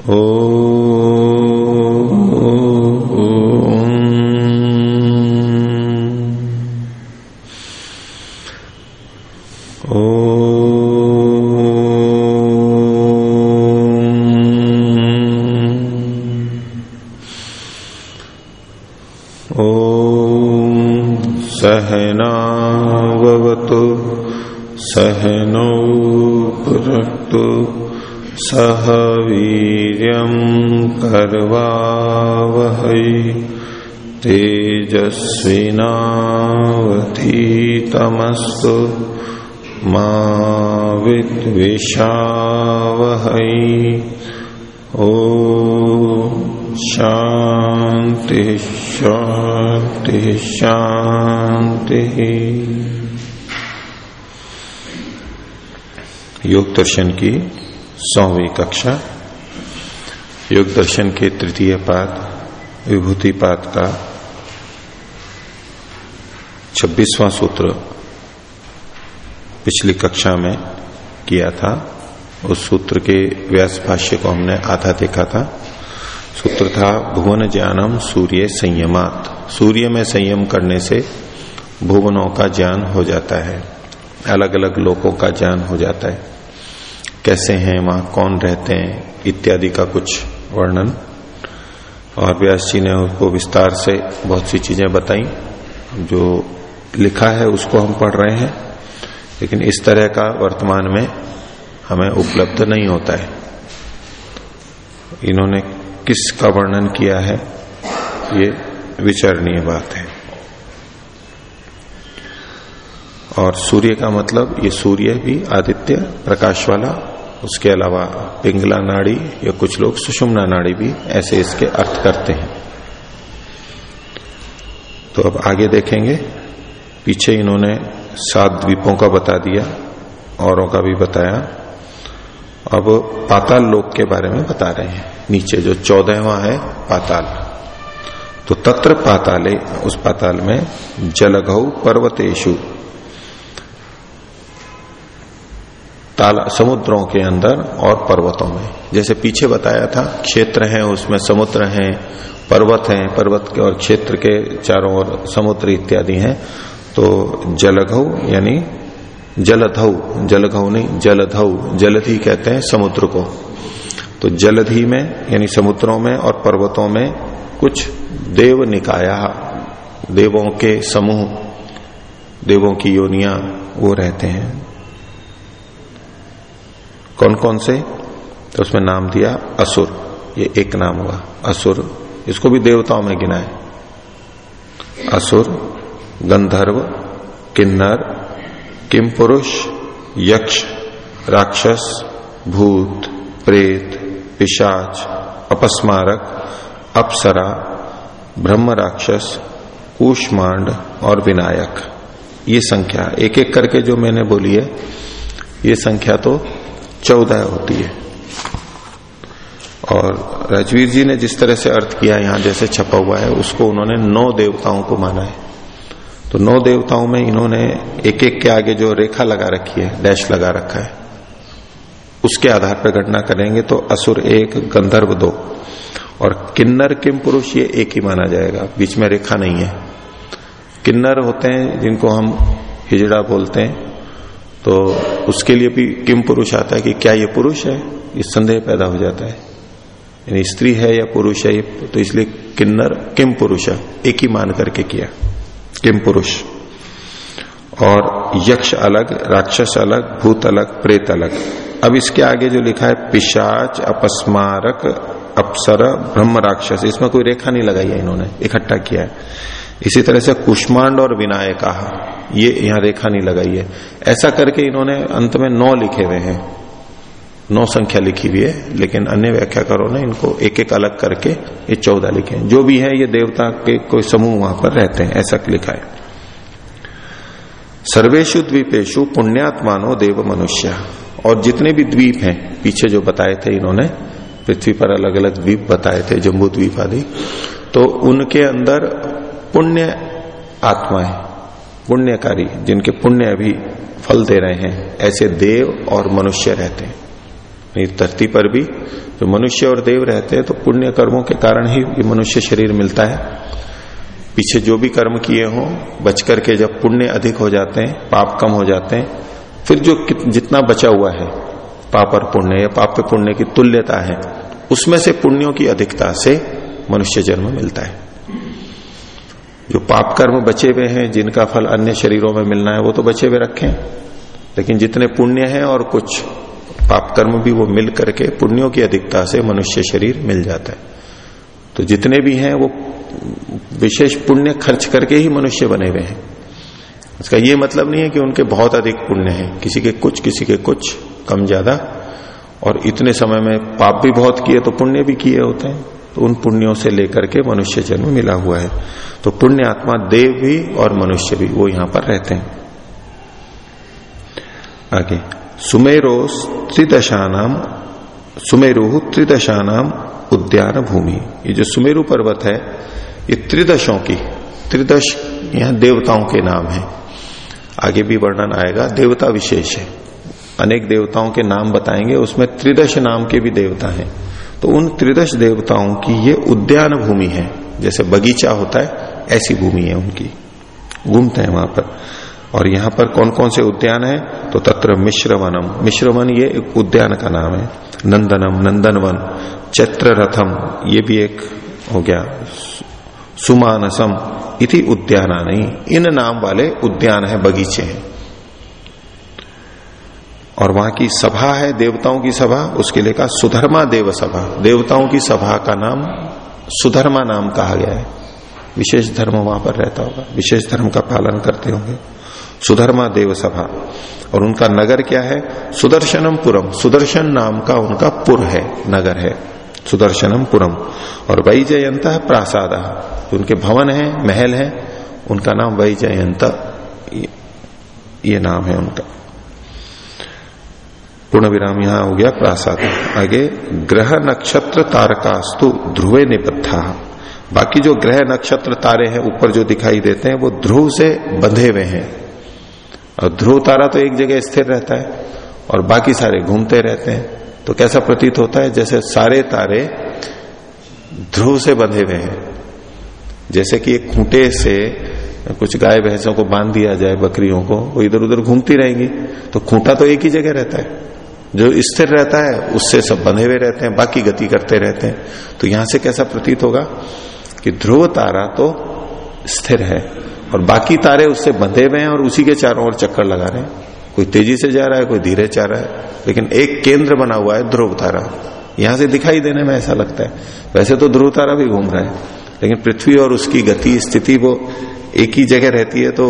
सहनावतु तेजस्विनावधीतमस्तु मा विद्विषावहै। ओ शांति शांति शांति योग दर्शन की सौवीं कक्षा। योग दर्शन के तृतीय पाद, विभूति पाद का छब्बीसवां सूत्र पिछली कक्षा में किया था। उस सूत्र के व्यास भाष्य को हमने आधा देखा था। सूत्र था, भुवन ज्ञानम सूर्य संयमात। सूर्य में संयम करने से भुवनों का ज्ञान हो जाता है। अलग अलग लोगों का ज्ञान हो जाता है। कैसे हैं, वहाँ कौन रहते हैं, इत्यादि का कुछ वर्णन। और व्यास जी ने उसको विस्तार से बहुत सी चीज़ें बताई, जो लिखा है, उसको हम पढ़ रहे हैं, लेकिन इस तरह का वर्तमान में हमें उपलब्ध नहीं होता है। इन्होंने किसका वर्णन किया है, ये विचारणीय बात है। और सूर्य का मतलब ये सूर्य भी आदित्य, प्रकाश वाला, उसके अलावा पिंगला नाड़ी या कुछ लोग सुषुम्ना नाड़ी भी ऐसे इसके अर्थ करते हैं। तो अब आगे देखेंगे। पीछे इन्होंने सात द्वीपों का बता दिया, औरों का भी बताया। अब पाताल लोक के बारे में बता रहे हैं। नीचे जो चौदहवा है, पाताल। तो तत्र पाताले, उस पाताल में जलघौ पर्वतेशु समुद्रों के अंदर और पर्वतों में। जैसे पीछे बताया था, क्षेत्र है, उसमें समुद्र हैं, पर्वत हैं, पर्वत के और क्षेत्र के चारों ओर समुद्र इत्यादि हैं। तो जलघौ, यानी जलधौ, जलघौ नहीं, जलधौ, जलधि कहते हैं समुद्र को। तो जलधि में, यानी समुद्रों में और पर्वतों में कुछ देव निकाया, देवों के समूह, देवों की योनिया वो रहते हैं। कौन कौन से? तो उसमें नाम दिया असुर, ये एक नाम हुआ। असुर, इसको भी देवताओं में गिना है। असुर गंधर्व, किन्नर किम पुरुष यक्ष, राक्षस, भूत, प्रेत, पिशाच, अपस्मारक, अप्सरा ब्रह्म राक्षस कूष्मांड और विनायक। ये संख्या एक एक करके जो मैंने बोली है, ये संख्या तो चौदह होती है। और राजवीर जी ने जिस तरह से अर्थ किया, यहाँ जैसे छपा हुआ है, उसको उन्होंने नौ देवताओं को माना है। तो नौ देवताओं में इन्होंने एक एक के आगे जो रेखा लगा रखी है, डैश लगा रखा है, उसके आधार पर गणना करेंगे तो असुर एक, गंधर्व दो। और किन्नर किम पुरुष ये एक ही माना जाएगा, बीच में रेखा नहीं है। किन्नर होते हैं जिनको हम हिजड़ा बोलते हैं तो उसके लिए भी किम पुरुष आता है कि क्या ये पुरुष है? ये संदेह पैदा हो जाता है। यानी स्त्री है या पुरुष है तो इसलिए किन्नर किम पुरुष है, एक ही मान करके किया। किम पुरुष। और यक्ष अलग, राक्षस अलग, भूत अलग, प्रेत अलग। अब इसके आगे जो लिखा है, पिशाच, अपस्मारक, अपसर, ब्रह्म राक्षस। इसमें कोई रेखा नहीं लगाई है इन्होंने, इकट्ठा किया है। इसी तरह से कुष्मांड और विनायक, ये यहाँ रेखा नहीं लगाई है। ऐसा करके इन्होंने अंत में नौ लिखे हुए हैं। नौ संख्या लिखी हुई है, लेकिन अन्य व्याख्याकारों ने इनको एक एक अलग करके ये चौदह लिखे हैं। जो भी है, ये देवता के कोई समूह वहाँ पर रहते हैं, ऐसा लिखा है। सर्वेशु द्वीपेशु पुण्यात्मानो देव मनुष्य। और जितने भी द्वीप हैं, पीछे जो बताए थे इन्होंने, पृथ्वी पर अलग अलग द्वीप बताए थे, जम्बू द्वीप आदि तो उनके अंदर पुण्य आत्माएँ, पुण्यकारी, जिनके पुण्य अभी फल दे रहे हैं, ऐसे देव और मनुष्य रहते हैं। धरती पर भी जो मनुष्य और देव रहते हैं तो पुण्य कर्मों के कारण ही मनुष्य शरीर मिलता है। पीछे जो भी कर्म किए हों बच करके जब पुण्य अधिक हो जाते हैं, पाप कम हो जाते हैं, फिर जो जितना बचा हुआ है, पाप और पुण्य, या पाप पुण्य की तुल्यता है, उसमें से पुण्यों की अधिकता से मनुष्य जन्म मिलता है। जो पाप कर्म बचे हुए हैं, जिनका फल अन्य शरीरों में मिलना है, वो तो बचे हुए रखें। लेकिन जितने पुण्य हैं और कुछ पाप कर्म भी वो मिल करके पुण्यों की अधिकता से मनुष्य शरीर मिल जाता है। तो जितने भी हैं, वो विशेष पुण्य खर्च करके ही मनुष्य बने हुए हैं। इसका ये मतलब नहीं है कि उनके बहुत अधिक पुण्य है। किसी के कुछ, किसी के कुछ कम ज़्यादा। और इतने समय में पाप भी बहुत किए तो पुण्य भी किए होते हैं। तो उन पुण्यों से लेकर के मनुष्य जन्म मिला हुआ है। तो पुण्य आत्मा देव भी और मनुष्य भी, वो यहाँ पर रहते हैं। आगे। सुमेरो त्रिदशानाम, सुमेरु त्रिदशानाम उद्यान भूमि ये जो सुमेरु पर्वत है, ये त्रिदशों की, त्रिदश यहाँ देवताओं के नाम है। आगे भी वर्णन आएगा, देवता विशेष है। अनेक देवताओं के नाम बताएँगे, उसमें त्रिदश नाम के भी देवता हैं। तो उन त्रिदश देवताओं की ये उद्यान भूमि है। जैसे बगीचा होता है, ऐसी भूमि है उनकी। घूमते हैं वहाँ पर। और यहाँ पर कौन कौन से उद्यान है? तो तत्र मिश्रवनम। मिश्रवन ये एक उद्यान का नाम है। नंदनम, नंदनवन चैत्र रथम ये भी एक हो गया। सुमानसम, इति उद्याना नहीं इन नाम वाले उद्यान है, बगीचे हैं। और वहाँ की सभा है, देवताओं की सभा, उसके लिए कहा सुधर्मा देव सभा। देवताओं की सभा का नाम सुधर्मा नाम कहा गया है। विशेष धर्म वहाँ पर रहता होगा। विशेष धर्म का पालन करते होंगे। सुधर्मा देव सभा और उनका नगर क्या है? सुदर्शनम पुरम। सुदर्शन नाम का उनका पुर है, नगर है। सुदर्शनम पुरम। और वही जयंत प्रासाद। उनके भवन है, महल है। उनका नाम वही जयंत ये नाम है उनका। पूर्ण विराम यहाँ हो गया प्रासाद। आगे, ग्रह नक्षत्र तारकास्तु ध्रुवे निबद्धा। बाकी जो ग्रह नक्षत्र तारे हैं, ऊपर जो दिखाई देते हैं, वो ध्रुव से बंधे हुए हैं। और ध्रुव तारा तो एक जगह स्थिर रहता है और बाकी सारे घूमते रहते हैं। तो कैसा प्रतीत होता है? जैसे सारे तारे ध्रुव से बंधे हुए हैं। जैसे कि एक खूंटे से कुछ गाय भैंसों को बाँध दिया जाए, बकरियों को, वो इधर उधर घूमती रहेंगी। तो खूंटा तो एक ही जगह रहता है। जो स्थिर रहता है, उससे सब बंधे हुए रहते हैं, बाकी गति करते रहते हैं। तो यहाँ से कैसा प्रतीत होगा कि ध्रुव तारा तो स्थिर है। और बाकी तारे उससे बंधे हुए हैं और उसी के चारों ओर चक्कर लगा रहे हैं। कोई तेज़ी से जा रहा है, कोई धीरे जा रहा है। लेकिन एक केंद्र बना हुआ है ध्रुव तारा। यहाँ से दिखाई देने में ऐसा लगता है। वैसे तो ध्रुव तारा भी घूम रहा है, लेकिन पृथ्वी और उसकी गति स्थिति वो एक ही जगह रहती है तो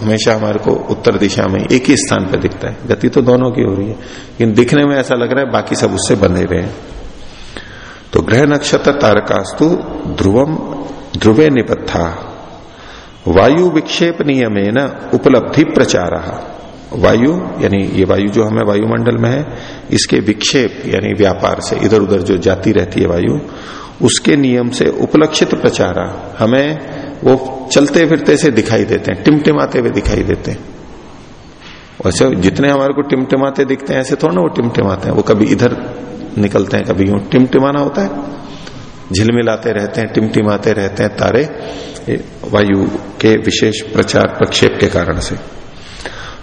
हमेशा हमारे को उत्तर दिशा में एक ही स्थान पर दिखता है। गति तो दोनों की हो रही है, लेकिन दिखने में ऐसा लग रहा है बाकी सब उससे बंधे हुए हैं। तो ग्रह नक्षत्र तारकास्तु ध्रुवम, ध्रुवे निपत्था। वायु विक्षेप नियम न उपलब्धि प्रचार। वायु, यानी ये वायु जो हमें वायुमंडल में है, इसके विक्षेप, यानी व्यापार से इधर उधर जो जाती रहती है वायु, उसके नियम से उपलक्षित प्रचारा हमें वो चलते फिरते से दिखाई देते हैं, टिमटिमाते हुए दिखाई देते हैं। वैसे जितने हमारे को टिमटिमाते दिखते हैं, ऐसे थोड़ा ना वो टिमटिमाते हैं, वो कभी इधर निकलते हैं, कभी यूँ टिमटिमाना होता है। झिलमिलाते रहते हैं, टिमटिमाते रहते हैं तारे वायु के विशेष प्रचार प्रक्षेप के कारण से।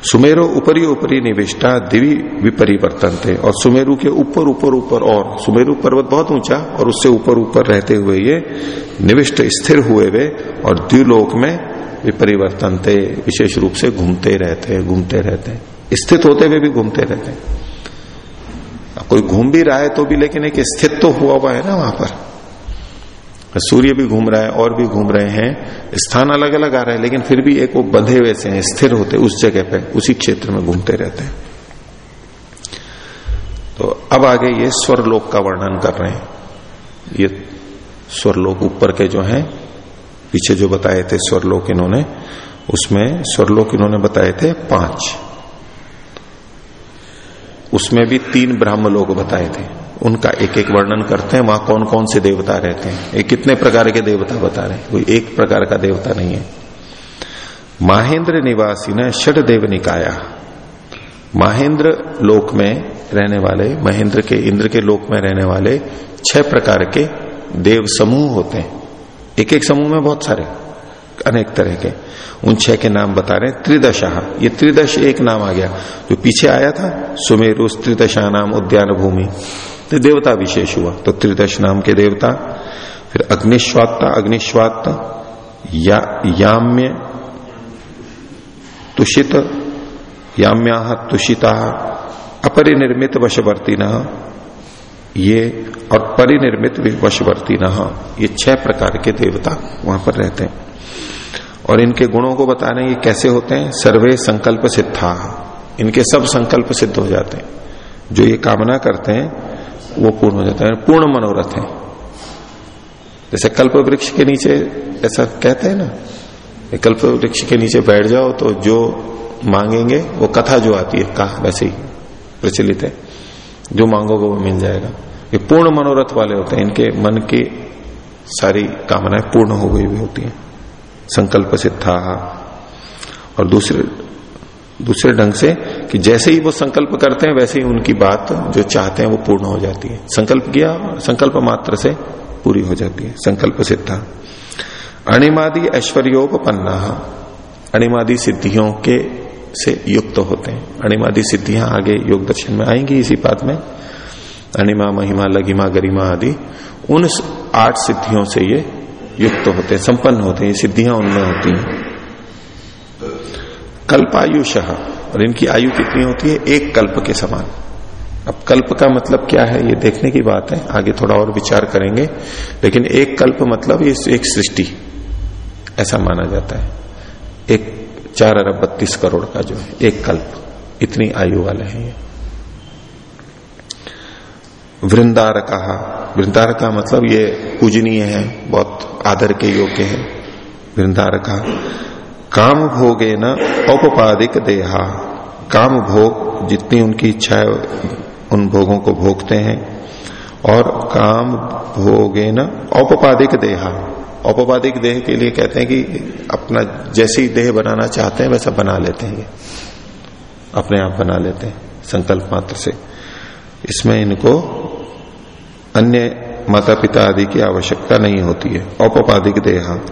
सुमेरु ऊपरी ऊपरी निविष्टा दिवी विपरिवर्तन थे और सुमेरु के ऊपर ऊपर ऊपर और, सुमेरु पर्वत बहुत ऊँचा और उससे ऊपर ऊपर रहते हुए ये निविष्ट स्थिर हुए वे और द्व्युलोक में विपरिवर्तन थे विशेष रूप से घूमते रहते हैं, घूमते रहते हैं। स्थित होते हुए भी घूमते रहते हैं। कोई घूम भी रहा है तो भी, लेकिन एक स्थित तो हुआ हुआ है ना वहाँ पर। सूर्य भी घूम रहा है, और भी घूम रहे हैं। स्थान अलग अलग आ रहे हैं, लेकिन फिर भी एक वो बंधे हुए से हैं, स्थिर होते उस जगह पे, उसी क्षेत्र में घूमते रहते हैं। तो अब आगे ये स्वरलोक का वर्णन कर रहे हैं। ये स्वरलोक ऊपर के जो हैं, पीछे जो बताए थे स्वरलोक इन्होंने, उसमें स्वरलोक इन्होंने बताए थे पाँच। उसमें भी तीन ब्रह्म लोग बताए थे। उनका एक एक वर्णन करते हैं, वहाँ कौन कौन से देवता रहते हैं? ये कितने प्रकार के देवता बता रहे हैं? कोई एक प्रकार का देवता नहीं है। माहेंद्र निवासी ने षड देव निकाया। माहेंद्र लोक में रहने वाले, महेंद्र के, इंद्र के लोक में रहने वाले छह प्रकार के देव समूह होते हैं। एक एक समूह में बहुत सारे, अनेक तरह के। उन छह के नाम बता रहे हैं, त्रिदशा। ये त्रिदश एक नाम आ गया। जो पीछे आया था, सुमेरु, त्रिदशा नाम उद्यान भूमि तो देवता विशेष हुआ। तो त्रिदश नाम के देवता फिर अग्निश्वात्ता अग्निश्वात्ता या, याम्य तुषित याम्या तुषिता अपरिनिर्मित वशवर्ती ये और परिनिर्मित वशवर्ती ये छह प्रकार के देवता वहाँ पर रहते हैं। और इनके गुणों को बता रहे हैं ये कैसे होते हैं? सर्वे संकल्प सिद्धा। इनके सब संकल्प सिद्ध हो जाते हैं। जो ये कामना करते हैं वो पूर्ण हो जाता है, पूर्ण मनोरथ है। जैसे कल्प वृक्ष के नीचे, ऐसा कहते हैं ना कल्प वृक्ष के नीचे बैठ जाओ तो जो मांगेंगे, वो कथा जो आती है, कहा, वैसे ही प्रचलित है, जो मांगोगे वो मिल जाएगा। ये पूर्ण मनोरथ वाले होते हैं, इनके मन की सारी कामनाएँ पूर्ण हो गई हुई होती हैं। संकल्प सिद्धा। और दूसरे दूसरे ढंग से कि जैसे ही वो संकल्प करते हैं, वैसे ही उनकी बात जो चाहते हैं वो पूर्ण हो जाती है। संकल्प किया, संकल्प मात्र से पूरी हो जाती है, संकल्प सिद्धा। अणिमादि ऐश्वर्योपन्ना अणिमादि सिद्धियों के से युक्त होते हैं। अणिमादि सिद्धियाँ आगे योग दर्शन में आएँगी इसी बात में। अणिमा, महिमा, लघिमा, गरिमा आदि, उन आठ सिद्धियों से ये युक्त होते हैं, संपन्न होते हैं, ये सिद्धियाँ उनमें होती हैं। कल्पायुष। और इनकी आयु कितनी होती है? एक कल्प के समान। अब कल्प का मतलब क्या है? ये देखने की बात है। आगे थोड़ा और विचार करेंगे। लेकिन एक कल्प मतलब ये एक सृष्टि। ऐसा माना जाता है। एक चार अरब बत्तीस करोड़ का जो है, एक कल्प। इतनी आयु वाले हैं ये। वृंदार कहा वृंदार का मतलब ये पूजनीय है, बहुत आदर के योग्य है। वृंदार का काम भोगे न औपपादिक देहा काम भोग जितनी उनकी इच्छा है, उन भोगों को भोगते हैं। और काम भोगे न औपपादिक देहा औपपादिक देह के लिए कहते हैं कि अपना जैसी देह बनाना चाहते हैं, वैसा बना लेते हैं अपने आप बना लेते हैं, संकल्प मात्र से। इसमें इनको अन्य माता पिता आदि की आवश्यकता नहीं होती है। औपपादिक देहा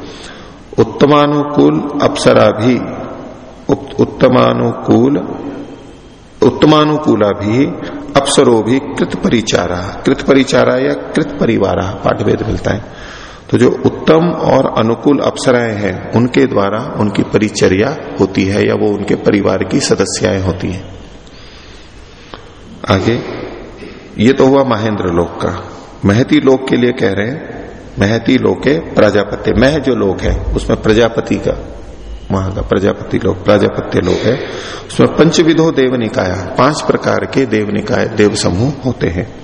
उत्तमानुकूल अप्सरा भी उत्तमानुकूल उत्तमानुकूला भी अप्सरो भी कृत परिचारा कृत परिचारा या कृत परिवारा पाठभेद मिलता है। तो जो उत्तम और अनुकूल अप्सराएँ हैं, उनके द्वारा उनकी परिचर्या होती है या वो उनके परिवार की सदस्याएँ होती हैं। आगे, ये तो हुआ महेंद्र लोक का। महती लोक के लिए कह रहे हैं महती लोके प्रजापत्य मह जो लोक है, उसमें प्रजापति का, वहाँ का प्रजापति लोक, प्रजापत्य लोक है। उसमें पंचविधो देव निकाय, पाँच प्रकार के देव निकाय, देव समूह होते हैं।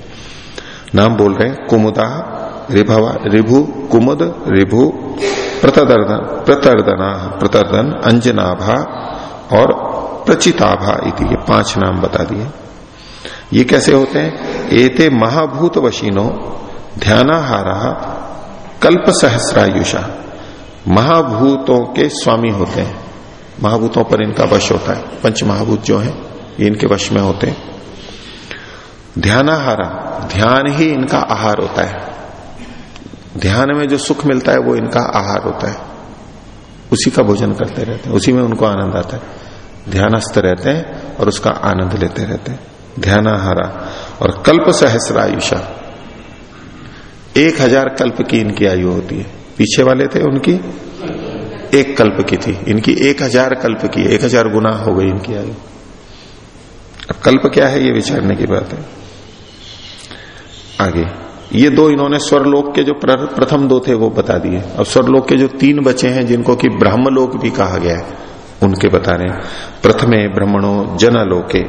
नाम बोल रहे हैं, कुमुदा, रिभवा, रिभु, कुमुद, रिभु प्रतर्दन प्रतर्दना प्रतर्दन अंजनाभा और प्रचिताभा इति, ये पाँच नाम बता दिए। ये कैसे होते हैं? एते महाभूत वशीनो ध्यानाहारा कल्प सहस्रायुषा महाभूतों के स्वामी होते हैं। महाभूतों पर इनका वश होता है। पंच महाभूत जो है, ये इनके वश में होते हैं। ध्यानाहारा, ध्यान ही इनका आहार होता है। ध्यान में जो सुख मिलता है, वो इनका आहार होता है। उसी का भोजन करते रहते हैं। उसी में उनको आनंद आता है। ध्यानस्थ रहते हैं और उसका आनंद लेते रहते हैं। ध्यानाहारा और कल्प सहस्रायुषा एक हज़ार कल्प की इनकी आयु होती है। पीछे वाले थे उनकी एक कल्प की थी। इनकी एक हज़ार कल्प की, एक हज़ार गुना हो गई इनकी आयु। अब कल्प क्या है ये विचारने की बात है। आगे, ये दो इन्होंने स्वरलोक के जो प्रथम दो थे वो बता दिए। अब स्वरलोक के जो तीन बचे हैं, जिनको कि ब्रह्मलोक भी कहा गया है, उनके बता रहे हैं प्रथमे ब्रह्मणो जनलोके।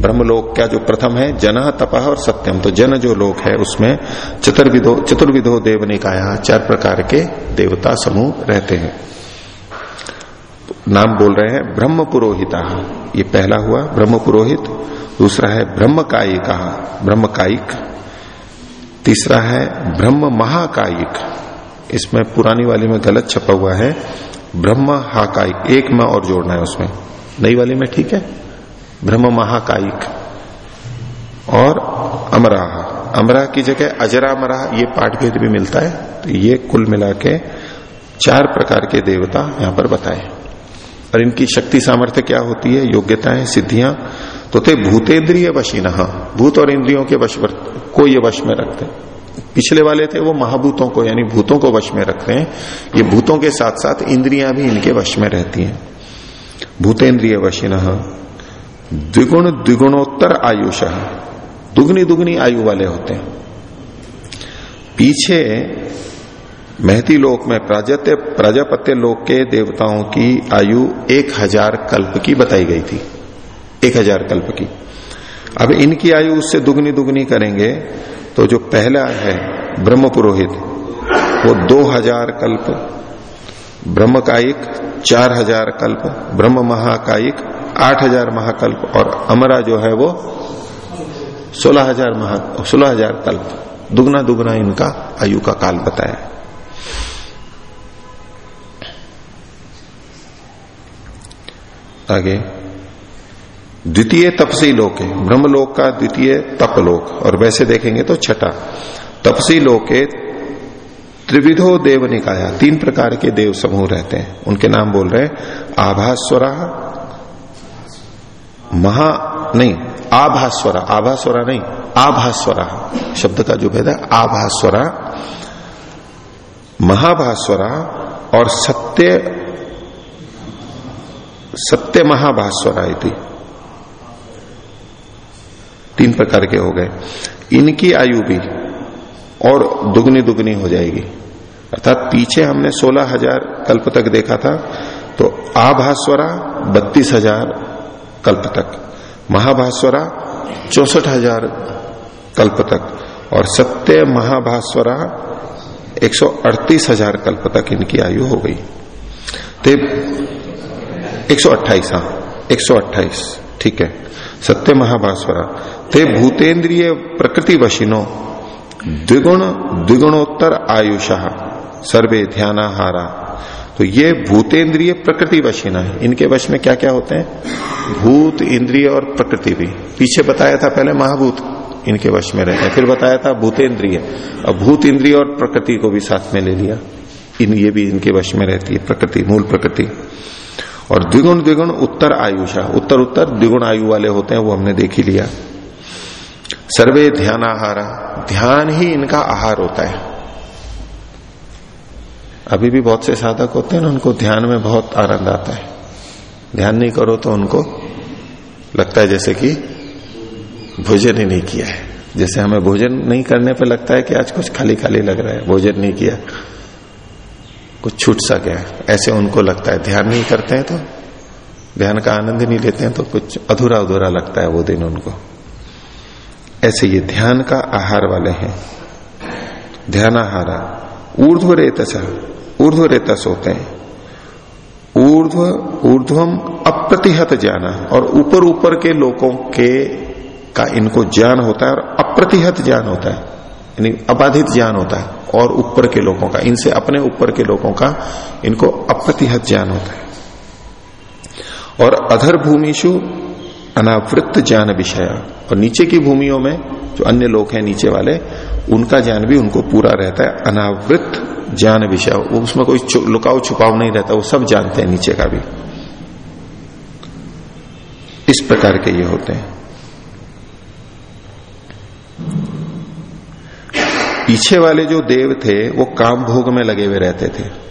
ब्रह्मलोक क्या जो प्रथम है? जन तपह और सत्यम। तो जन जो लोक है, उसमें चतुर्विधो चतुर्विधो देव निकाया चार प्रकार के देवता समूह रहते हैं। नाम बोल रहे हैं ब्रह्म पुरोहिता। ये पहला हुआ ब्रह्म पुरोहित, दूसरा है ब्रह्म कायिका, ब्रह्म कायिक। तीसरा है ब्रह्म महाकायिक। इसमें पुरानी वाली में गलत छपा हुआ है, ब्रह्म हाकायिक। एक में और जोड़ना है उसमें। नई वाली में ठीक है? ब्रह्म महाकायिक। और अमराह। अमराह की जगह अजरा मरा ये पाठ भेद भी मिलता है। तो ये कुल मिला के चार प्रकार के देवता यहाँ पर बताए और इनकी शक्ति सामर्थ्य क्या होती है? योग्यताएँ, सिद्धियाँ। तो थे भूतेन्द्रिय वशीन। भूत और इंद्रियों के वश को ये वश में रखते पिछले वाले थे, वो महाभूतों को, यानी भूतों को वश में रखते हैं। ये भूतों के साथ साथ इंद्रियाँ भी इनके वश में रहती हैं। भूतेन्द्रिय वशिन। द्विगुण द्विगुणोत्तर आयुष दुगनी दुगनी आयु वाले होते हैं। पीछे महती लोक में प्राजत्य, प्रजापत्य लोक के देवताओं की आयु एक हज़ार कल्प की बताई गई थी। एक हज़ार कल्प की। अब इनकी आयु उससे दुगनी दुगनी करेंगे तो जो पहला है ब्रह्म पुरोहित, वो दो हज़ार कल्प, ब्रह्म कायिक चार हज़ार कल्प, ब्रह्म महाकायिक आठ हज़ार महाकल्प और अमरा जो है वो सोलह हज़ार महा, सोलह हज़ार कल्प। दुगना दुगना इनका आयु का काल बताया। आगे। द्वितीय तपसी लोक, ब्रह्मलोक का द्वितीय तपलोक, और वैसे देखेंगे तो छठा। तपसी लोके त्रिविधो देव निकाया, तीन प्रकार के देव समूह रहते हैं। उनके नाम बोल रहे हैं आभास्वरा महा नहीं, आभास्वरा आभास्वरा नहीं, आभास्वरा शब्द का जो भेद है, आभास्वरा। महाभास्वरा और सत्य सत्य महाभास्वरा थी तीन प्रकार के हो गए। इनकी आयु भी और दुगनी दुगनी हो जाएगी। अर्थात पीछे हमने सोलह हज़ार कल्प तक देखा था तो आभास्वरा बत्तीस हज़ार कल्प तक। महाभास्वरा, चौसठ हज़ार कल्प तक। और सत्य महाभास्वरा, एक सौ अड़तीस हज़ार कल्प तक इनकी आयु हो गई। तो एक सौ अट्ठाईस हाँ एक सौ अट्ठाईस, ठीक है। सत्य महाभास्वरा। ते भूतेन्द्रिय प्रकृति वशिनो द्विगुण, द्विगुणोत्तर आयुषा, सर्वे ध्यानाहारा। तो ये भूतेन्द्रिय प्रकृति वशीना है इनके वश में क्या क्या होते हैं? भूत, इंद्रिय और प्रकृति भी। पीछे बताया था पहले महाभूत इनके वश में रहते हैं, फिर बताया था भूतेंद्रिय। अब भूत, इंद्रिय और प्रकृति को भी साथ में ले लिया। इन, ये भी इनके वश में रहती है, प्रकृति, मूल प्रकृति। और द्विगुण द्विगुण उत्तर आयुषा। उत्तर उत्तर द्विगुण आयु वाले होते हैं, वो हमने देख ही लिया। सर्वे ध्यान आहारा ध्यान ही इनका आहार होता है। अभी भी बहुत से साधक होते हैं ना, उनको ध्यान में बहुत आनंद आता है। ध्यान नहीं करो तो उनको लगता है जैसे कि भोजन ही नहीं किया है। जैसे हमें भोजन नहीं करने पर लगता है कि आज कुछ खाली खाली लग रहा है, भोजन नहीं किया। कुछ छूट सा गया ऐसे उनको लगता है। ध्यान नहीं करते हैं तो ध्यान का आनंद नहीं लेते हैं तो कुछ अधूरा अधूरा लगता है वो दिन उनको। ऐसे ये ध्यान का आहार वाले हैं। ध्यान आहारा ऊर्ध्व रेतस ऊर्ध्व रेतस होते हैं। ऊर्ध्व, ऊर्ध्वम अप्रतिहत ज्ञान और ऊपर ऊपर के लोगों के का इनको ज्ञान होता है और अप्रतिहत ज्ञान होता है। यानी अबाधित ज्ञान होता है और ऊपर के लोगों का, इनसे अपने ऊपर के लोगों का इनको अप्रतिहत ज्ञान होता है। और अधर भूमिशु अनावृत ज्ञान विषय। और नीचे की भूमियों में जो अन्य लोग हैं नीचे वाले, उनका ज्ञान भी उनको पूरा रहता है, अनावृत ज्ञान विषय। उसमें कोई लुकाव छुपाव नहीं रहता, वो सब जानते हैं नीचे का भी। इस प्रकार के ये होते हैं। पीछे वाले जो देव थे, वो काम भोग में लगे हुए रहते थे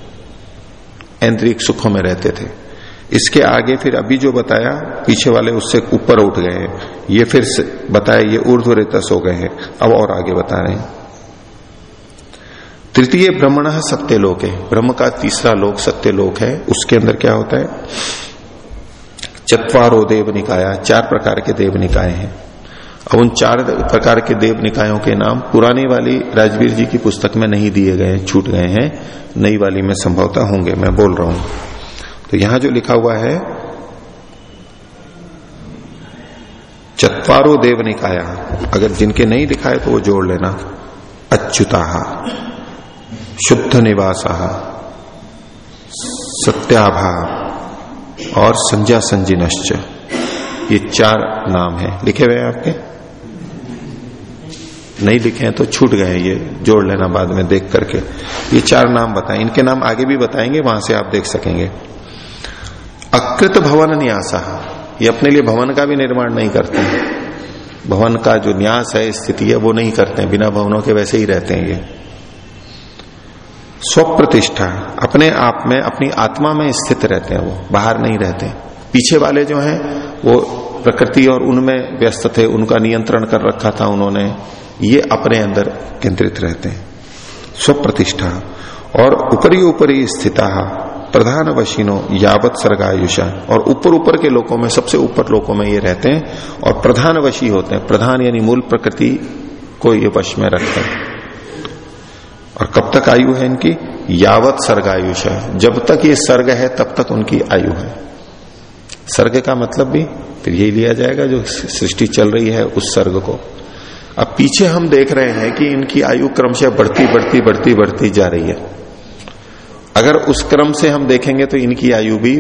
ऐन्द्रिक सुखों में रहते थे। इसके आगे फिर अभी जो बताया, पीछे वाले उससे ऊपर उठ गए हैं। ये फिर बताया, ये ऊर्ध्व रेतस हो गए हैं। अब और आगे बता रहे हैं। तृतीय ब्रह्मण सत्य लोक है। ब्रह्म का तीसरा लोक सत्य लोक है। उसके अंदर क्या होता है? चतवारो देव निकाया, चार प्रकार के देव निकाय हैं। अब उन चार प्रकार के देव निकायों के नाम पुराने वाली राजवीर जी की पुस्तक में नहीं दिए गए छूट गए हैं। नई वाली में संभवता होंगे, मैं बोल रहा हूँ। तो यहाँ जो लिखा हुआ है, चतवारो देव निकाया अगर जिनके नहीं लिखा है तो वो जोड़ लेना। अच्युता शुद्ध निवास सत्याभा, और संज्ञा संजीनश्च ये चार नाम है। लिखे हुए हैं आपके? नहीं लिखे हैं तो छूट गए ये जोड़ लेना बाद में देख करके। ये चार नाम बताएँ। इनके नाम आगे भी बताएँगे, वहाँ से आप देख सकेंगे। अकृत भवन न्यासा ये अपने लिए भवन का भी निर्माण नहीं करते हैं। भवन का जो न्यास है, स्थिति है, वो नहीं करते हैं। बिना भवनों के वैसे ही रहते हैं ये। स्वप्रतिष्ठा, अपने आप में, अपनी आत्मा में स्थित रहते हैं वो। बाहर नहीं रहते। पीछे वाले जो हैं, वो प्रकृति और उनमें व्यस्त थे, उनका नियंत्रण कर रखा था उन्होंने। ये अपने अंदर केंद्रित रहते हैं। स्वप्रतिष्ठा। और ऊपरी ऊपरी स्थिता। प्रधान वशीनो यावत सर्गायुषा। और ऊपर ऊपर के लोगों में, सबसे ऊपर लोगों में ये रहते हैं और प्रधान वशी होते हैं। प्रधान यानी मूल प्रकृति को ये वश में रखते हैं। और कब तक आयु है इनकी? यावत सर्गायुष। है जब तक ये सर्ग है, तब तक उनकी आयु है। सर्ग का मतलब भी फिर यही लिया जाएगा जो सृष्टि चल रही है उस सर्ग को। अब पीछे हम देख रहे हैं कि इनकी आयु क्रमशः बढ़ती बढ़ती बढ़ती बढ़ती जा रही है। अगर उस क्रम से हम देखेंगे तो इनकी आयु भी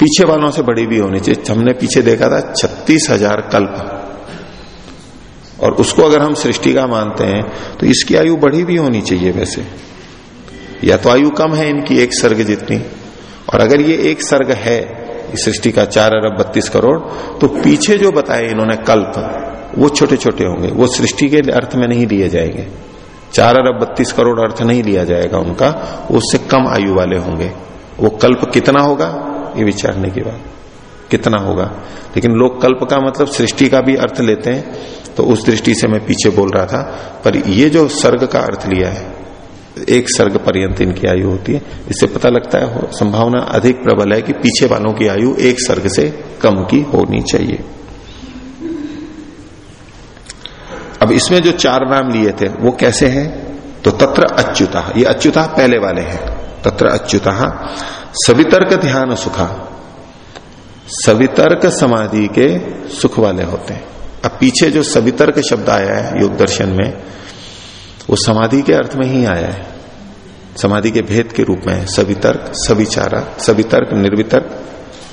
पीछे वालों से बड़ी भी होनी चाहिए। हमने पीछे देखा था छत्तीस हज़ार कल्प। और उसको अगर हम सृष्टि का मानते हैं तो इसकी आयु बढ़ी भी होनी चाहिए वैसे। या तो आयु कम है इनकी एक सर्ग जितनी, और अगर ये एक सर्ग है सृष्टि का चार अरब बत्तीस करोड़ तो पीछे जो बताए इन्होंने कल्प, वो छोटे छोटे होंगे। वो सृष्टि के अर्थ में नहीं दिए जाएँगे। चार अरब बत्तीस करोड़ अर्थ नहीं लिया जाएगा उनका, उससे कम आयु वाले होंगे। वो कल्प कितना होगा? ये विचारने की बात। कितना होगा? लेकिन लोग कल्प का मतलब सृष्टि का भी अर्थ लेते हैं तो उस दृष्टि से मैं पीछे बोल रहा था, पर ये जो सर्ग का अर्थ लिया है, एक सर्ग पर्यंत इनकी आयु होती है, इससे पता लगता है संभावना अधिक प्रबल है कि पीछे वालों की आयु एक सर्ग से कम की होनी चाहिए। अब इसमें जो चार नाम लिए थे, वो कैसे हैं? तो तत्र अच्युता। ये अच्युता पहले वाले हैं। तत्र अच्युता सवितर्क ध्यान सुखा। सवितर्क समाधि के सुख वाले होते हैं। अब पीछे जो सवितर्क शब्द आया है योग दर्शन में, वो समाधि के अर्थ में ही आया है। समाधि के भेद के रूप में है। सवितर्क, सविचारा, सवितर्क, निर्वितर्क,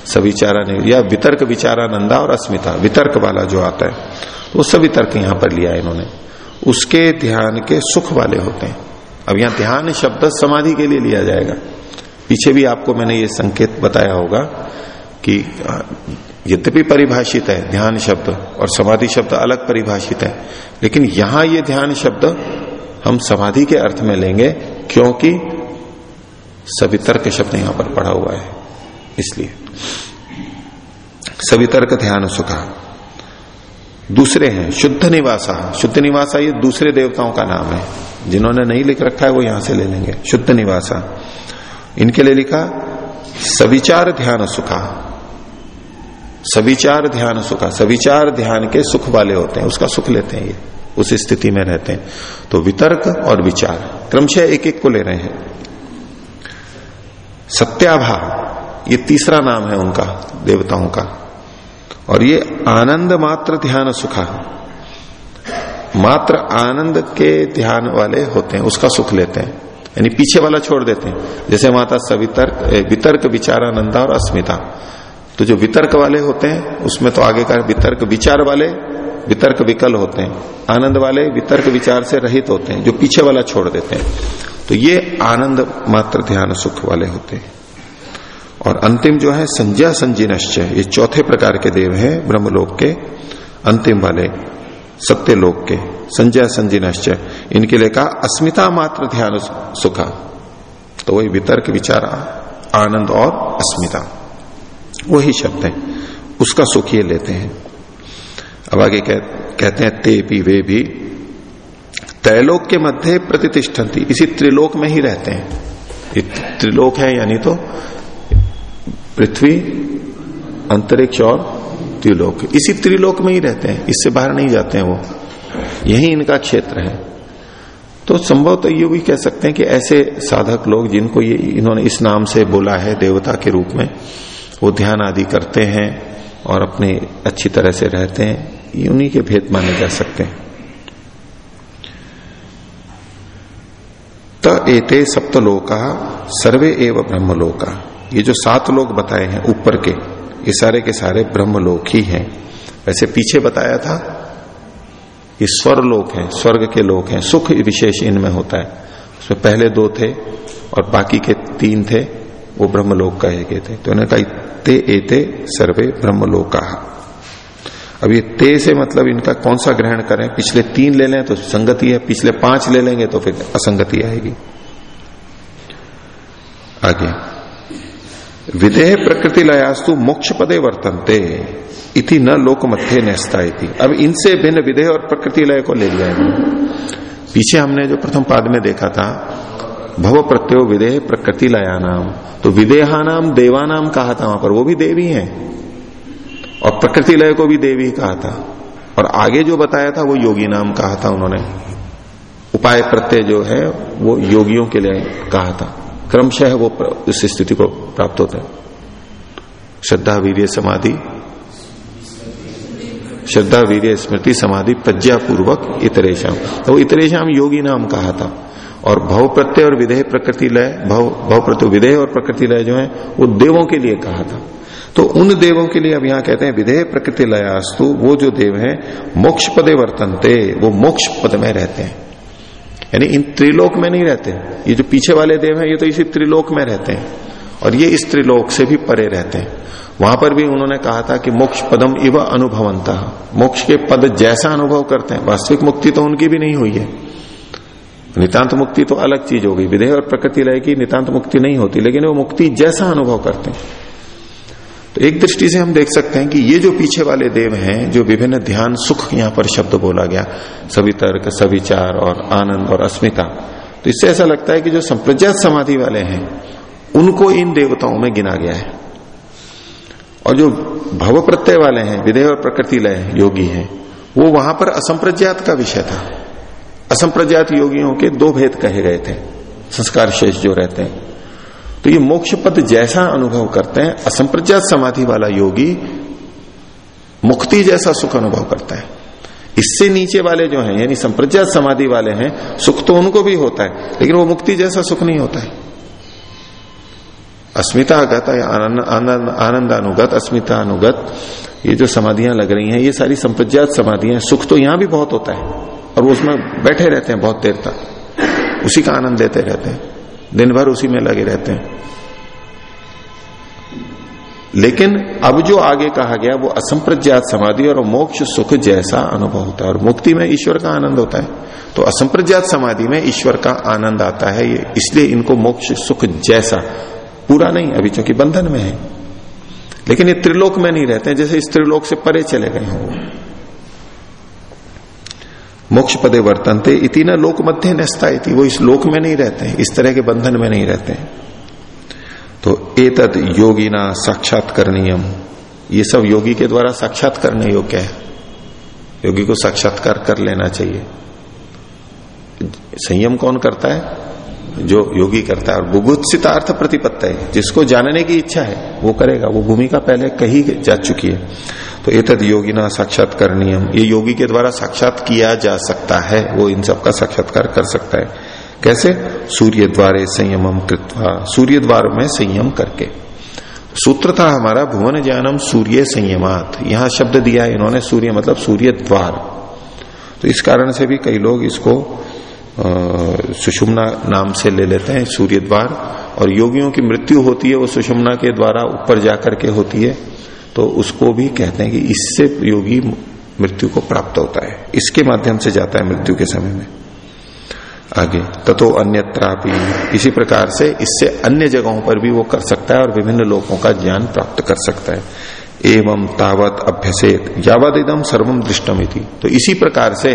सविचारा या वितर्क विचारानंदा और अस्मिता। वितर्क वाला जो आता है वो सवितर्क यहाँ पर लिया इन्होंने। उसके ध्यान के सुख वाले होते हैं। अब यहाँ ध्यान शब्द समाधि के लिए लिया जाएगा। पीछे भी आपको मैंने ये संकेत बताया होगा कि यद्यपि परिभाषित है ध्यान शब्द और समाधि शब्द अलग परिभाषित है, लेकिन यहाँ ये ध्यान शब्द हम समाधि के अर्थ में लेंगे क्योंकि सभी तर्क शब्द यहाँ पर पढ़ा हुआ है, इसलिए। सभी तर्क ध्यान सुखा। दूसरे हैं, शुद्ध निवासा। शुद्ध निवासा ये दूसरे देवताओं का नाम है। जिन्होंने नहीं लिख रखा है, वो यहाँ से ले लेंगे। शुद्ध निवासा। इनके लिए लिखा, सविचार ध्यान सुखा। सविचार ध्यान सुखा। सविचार ध्यान के सुख वाले होते हैं, उसका सुख लेते हैं ये। उस स्थिति में रहते हैं। तो वितर्क और विचार, क्रमशः एक एक को ले रहे हैं। सत्याभा ये तीसरा नाम है उनका, देवताओं का। और ये आनंद मात्र ध्यान सुखा मात्र आनंद के ध्यान वाले होते हैं, उसका सुख लेते हैं। यानी पीछे वाला छोड़ देते हैं। जैसे माता सवितर्क वितर्क विचारानंदा और अस्मिता। तो जो वितर्क वाले होते हैं, उसमें तो आगे का वितर्क विचार वाले, वितर्क विकल होते हैं। आनंद वाले वितर्क विचार से रहित होते हैं, जो पीछे वाला छोड़ देते हैं। तो ये आनंद मात्र ध्यान सुख वाले होते हैं। और अंतिम जो है संज्ञा संजीनश्चय ये चौथे प्रकार के देव हैं ब्रह्मलोक के अंतिम वाले सत्य लोक के संज्ञा संजीनश्चय इनके लिए कहा अस्मिता मात्र ध्यान सुखा। तो वही वितर्क विचार आनंद और अस्मिता। वही शब्द है। उसका सुख ये लेते हैं। अब आगे कह, कहते हैं ते भी वे भी। त्रैलोक के मध्य प्रतिष्ठन्ति। इसी त्रिलोक में ही रहते हैं। त्रिलोक है यानी तो पृथ्वी, अंतरिक्ष और त्रिलोक। इसी त्रिलोक में ही रहते हैं, इससे बाहर नहीं जाते हैं वो। यही इनका क्षेत्र है। तो संभव तो ये भी कह सकते हैं कि ऐसे साधक लोग जिनको ये, इन्होंने इस नाम से बोला है, देवता के रूप में, वो ध्यान आदि करते हैं और अपने अच्छी तरह से रहते हैं उन्हीं के भेद माने जा सकते हैं। त एते सप्तलोका, सर्वे एवं ब्रह्मलोका। ये जो सात लोग बताए हैं ऊपर के, ये सारे के सारे ब्रह्मलोक ही हैं। वैसे पीछे बताया था, ये स्वर लोक है, स्वर्ग के लोक हैं, सुख विशेष इनमें होता है। उसमें पहले दो थे और बाकी के तीन थे, वो ब्रह्मलोक कहे गए थे। तो उन्होंने कहा, ते एते सर्वे ब्रह्मलोका। अब ये ते से मतलब इनका कौन सा ग्रहण करें? पिछले तीन ले लें तो संगति है, पिछले पाँच ले लेंगे तो फिर असंगति आएगी। आगे। विदेह प्रकृति लयास्तु मोक्ष पदे वर्तनते। इति न लोक मध्य नस्ता अब इनसे भिन्न विदेह और प्रकृति लय को ले लिया पीछे हमने जो प्रथम पाद में देखा था, भव प्रत्यो विदेह प्रकृति लया नाम तो विदेहा नाम देवानाम कहा था वहाँ पर, वो भी देवी हैं। और प्रकृति लय को भी देवी कहा था। और आगे जो बताया था, वो योगी नाम कहा था उन्होंने। उपाय प्रत्यय जो है, वो योगियों के लिए कहा था। क्रमशः वो इस स्थिति को प्राप्त होता है। श्रद्धा, वीर्य, समाधि। श्रद्धा, वीर्य, स्मृति, समाधि प्रज्ञा पूर्वक इतरेशम तो इतरेशम योगी नाम कहा था। और भव प्रत्यय और विधेय प्रकृति लय, भव भव प्रत्यय, विधेय और प्रकृति लय जो है, वो देवों के लिए कहा था। तो उन देवों के लिए अब यहाँ कहते हैं, विधेय प्रकृति लयास्तु, वो जो देव है, मोक्ष पदे वर्तनते, वो मोक्ष पद में रहते हैं। यानी इन त्रिलोक में नहीं रहते। ये जो पीछे वाले देव हैं, ये तो इसी त्रिलोक में रहते हैं। और ये इस त्रिलोक से भी परे रहते हैं। वहाँ पर भी उन्होंने कहा था कि मोक्ष पदम इव अनुभवंता। मोक्ष के पद जैसा अनुभव करते हैं। वास्तविक मुक्ति तो उनकी भी नहीं हुई है। नितांत मुक्ति तो अलग चीज़ होगी विधेय और प्रकृति लय की नितांत मुक्ति नहीं होती, लेकिन वो मुक्ति जैसा अनुभव करते हैं। तो एक दृष्टि से हम देख सकते हैं कि ये जो पीछे वाले देव हैं, जो विभिन्न ध्यान सुख यहाँ पर शब्द बोला गया, सभी तर्क सविचार और आनंद और अस्मिता। तो इससे ऐसा लगता है कि जो संप्रज्ञात समाधि वाले हैं उनको इन देवताओं में गिना गया है। और जो भव प्रत्यय वाले हैं विधेय और प्रकृति लय योगी हैं, वो वहाँ पर असंप्रज्ञात का विषय था। असंप्रज्ञात योगियों के दो भेद कहे गए थे, संस्कार शेष जो रहते हैं। तो ये मोक्ष पद जैसा अनुभव करते हैं, असंप्रज्ञात समाधि वाला योगी मुक्ति जैसा सुख अनुभव करता है। इससे नीचे वाले जो हैं, यानी संप्रज्ञात समाधि वाले हैं, सुख तो उनको भी होता है, लेकिन वो मुक्ति जैसा सुख नहीं होता है। अस्मितागत या आनंद आनंदानुगत, अस्मितानुगत, ये जो समाधियाँ लग रही हैं, ये सारी संप्रज्ञात समाधियाँ, सुख तो यहाँ भी बहुत होता है, और वो उसमें बैठे रहते हैं बहुत देर तक। उसी का आनंद देते रहते हैं दिन भर उसी में लगे रहते हैं। लेकिन अब जो आगे कहा गया, वो असंप्रज्ञात समाधि और मोक्ष सुख जैसा अनुभव होता है, और मुक्ति में ईश्वर का आनंद होता है। तो असंप्रज्ञात समाधि में ईश्वर का आनंद आता है, ये इसलिए इनको मोक्ष सुख जैसा पूरा नहीं, अभी चूँकि बंधन में है। लेकिन ये त्रिलोक में नहीं रहते, जैसे इस त्रिलोक से परे चले गए हों। मोक्ष पदे वर्तनते, इति न लोक मध्य नस्ता इति। वो इस लोक में नहीं रहते हैं इस तरह के बंधन में नहीं रहते। हैं तो एतद योगिना साक्षात्करणीयम ये सब योगी के द्वारा साक्षात करने योग्य है। योगी को साक्षात्कार कर लेना चाहिए। संयम कौन करता है? जो योगी करता है और बुगुत्सितार्थ प्रतिपत्त है, जिसको जानने की इच्छा है, वो करेगा। वो भूमिका पहले कही जा चुकी है। तो ये तद योगिना साक्षात्कार नियम ये योगी के द्वारा साक्षात किया जा सकता है, वो इन सब का साक्षात्कार कर सकता है। कैसे? सूर्य द्वारे संयमम कृत्वा सूर्य द्वार में संयम करके। सूत्र था हमारा भुवन ज्ञानम सूर्य संयमात। यहाँ शब्द दिया है, इन्होंने सूर्य मतलब सूर्य द्वार तो इस कारण से भी कई लोग इसको सुषुम्ना नाम से ले लेते हैं सूर्य द्वार और योगियों की मृत्यु होती है, वो सुषुम्ना के द्वारा ऊपर जाकर के होती है। तो उसको भी कहते हैं कि इससे योगी मृत्यु को प्राप्त होता है। इसके माध्यम से जाता है मृत्यु के समय में। आगे, ततो अन्यत्रापि। इसी प्रकार से इससे अन्य जगहों पर भी वो कर सकता है और विभिन्न लोगों का ज्ञान प्राप्त कर सकता है। एवं तावत अभ्यसेत यावत एकदम सर्वम दृष्टम तो इसी प्रकार से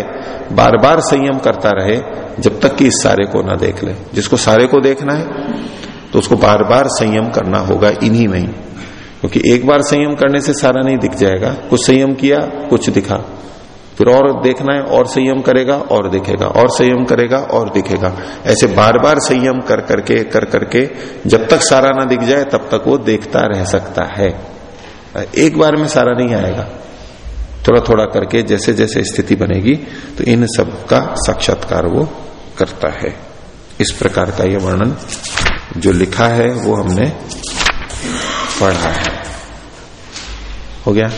बार बार संयम करता रहे, जब तक कि इस सारे को ना देख ले। जिसको सारे को देखना है तो उसको बार बार संयम करना होगा, इन्हीं में क्योंकि एक बार संयम करने से सारा नहीं दिख जाएगा। कुछ संयम किया, कुछ दिखा। फिर और देखना है, और संयम करेगा, और दिखेगा। और संयम करेगा, और दिखेगा। ऐसे बार बार संयम कर करके कर करके, जब तक सारा ना दिख जाए, तब तक वो देखता रह सकता है। एक बार में सारा नहीं आएगा। थोड़ा थोड़ा करके जैसे जैसे स्थिति बनेगी तो इन सब का साक्षात्कार वो करता है। इस प्रकार का ये वर्णन जो लिखा है, वो हमने पढ़ा है। हो गया?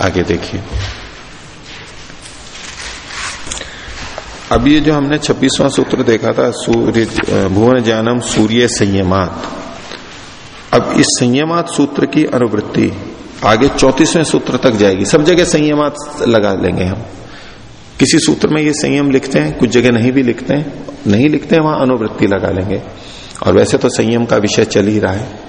आगे देखिए। अब ये जो हमने छब्बीसवां सूत्र देखा था, सूर्य, भुवन ज्ञानम सूर्य संयमात। अब इस संयमात सूत्र की अनुवृत्ति आगे चौतीसवें सूत्र तक जाएगी। सब जगह संयमात लगा लेंगे हम। किसी सूत्र में ये संयम लिखते हैं, कुछ जगह नहीं भी लिखते हैं, नहीं लिखते हैं, वहाँ अनुवृत्ति लगा लेंगे। और वैसे तो संयम का विषय चल ही रहा है।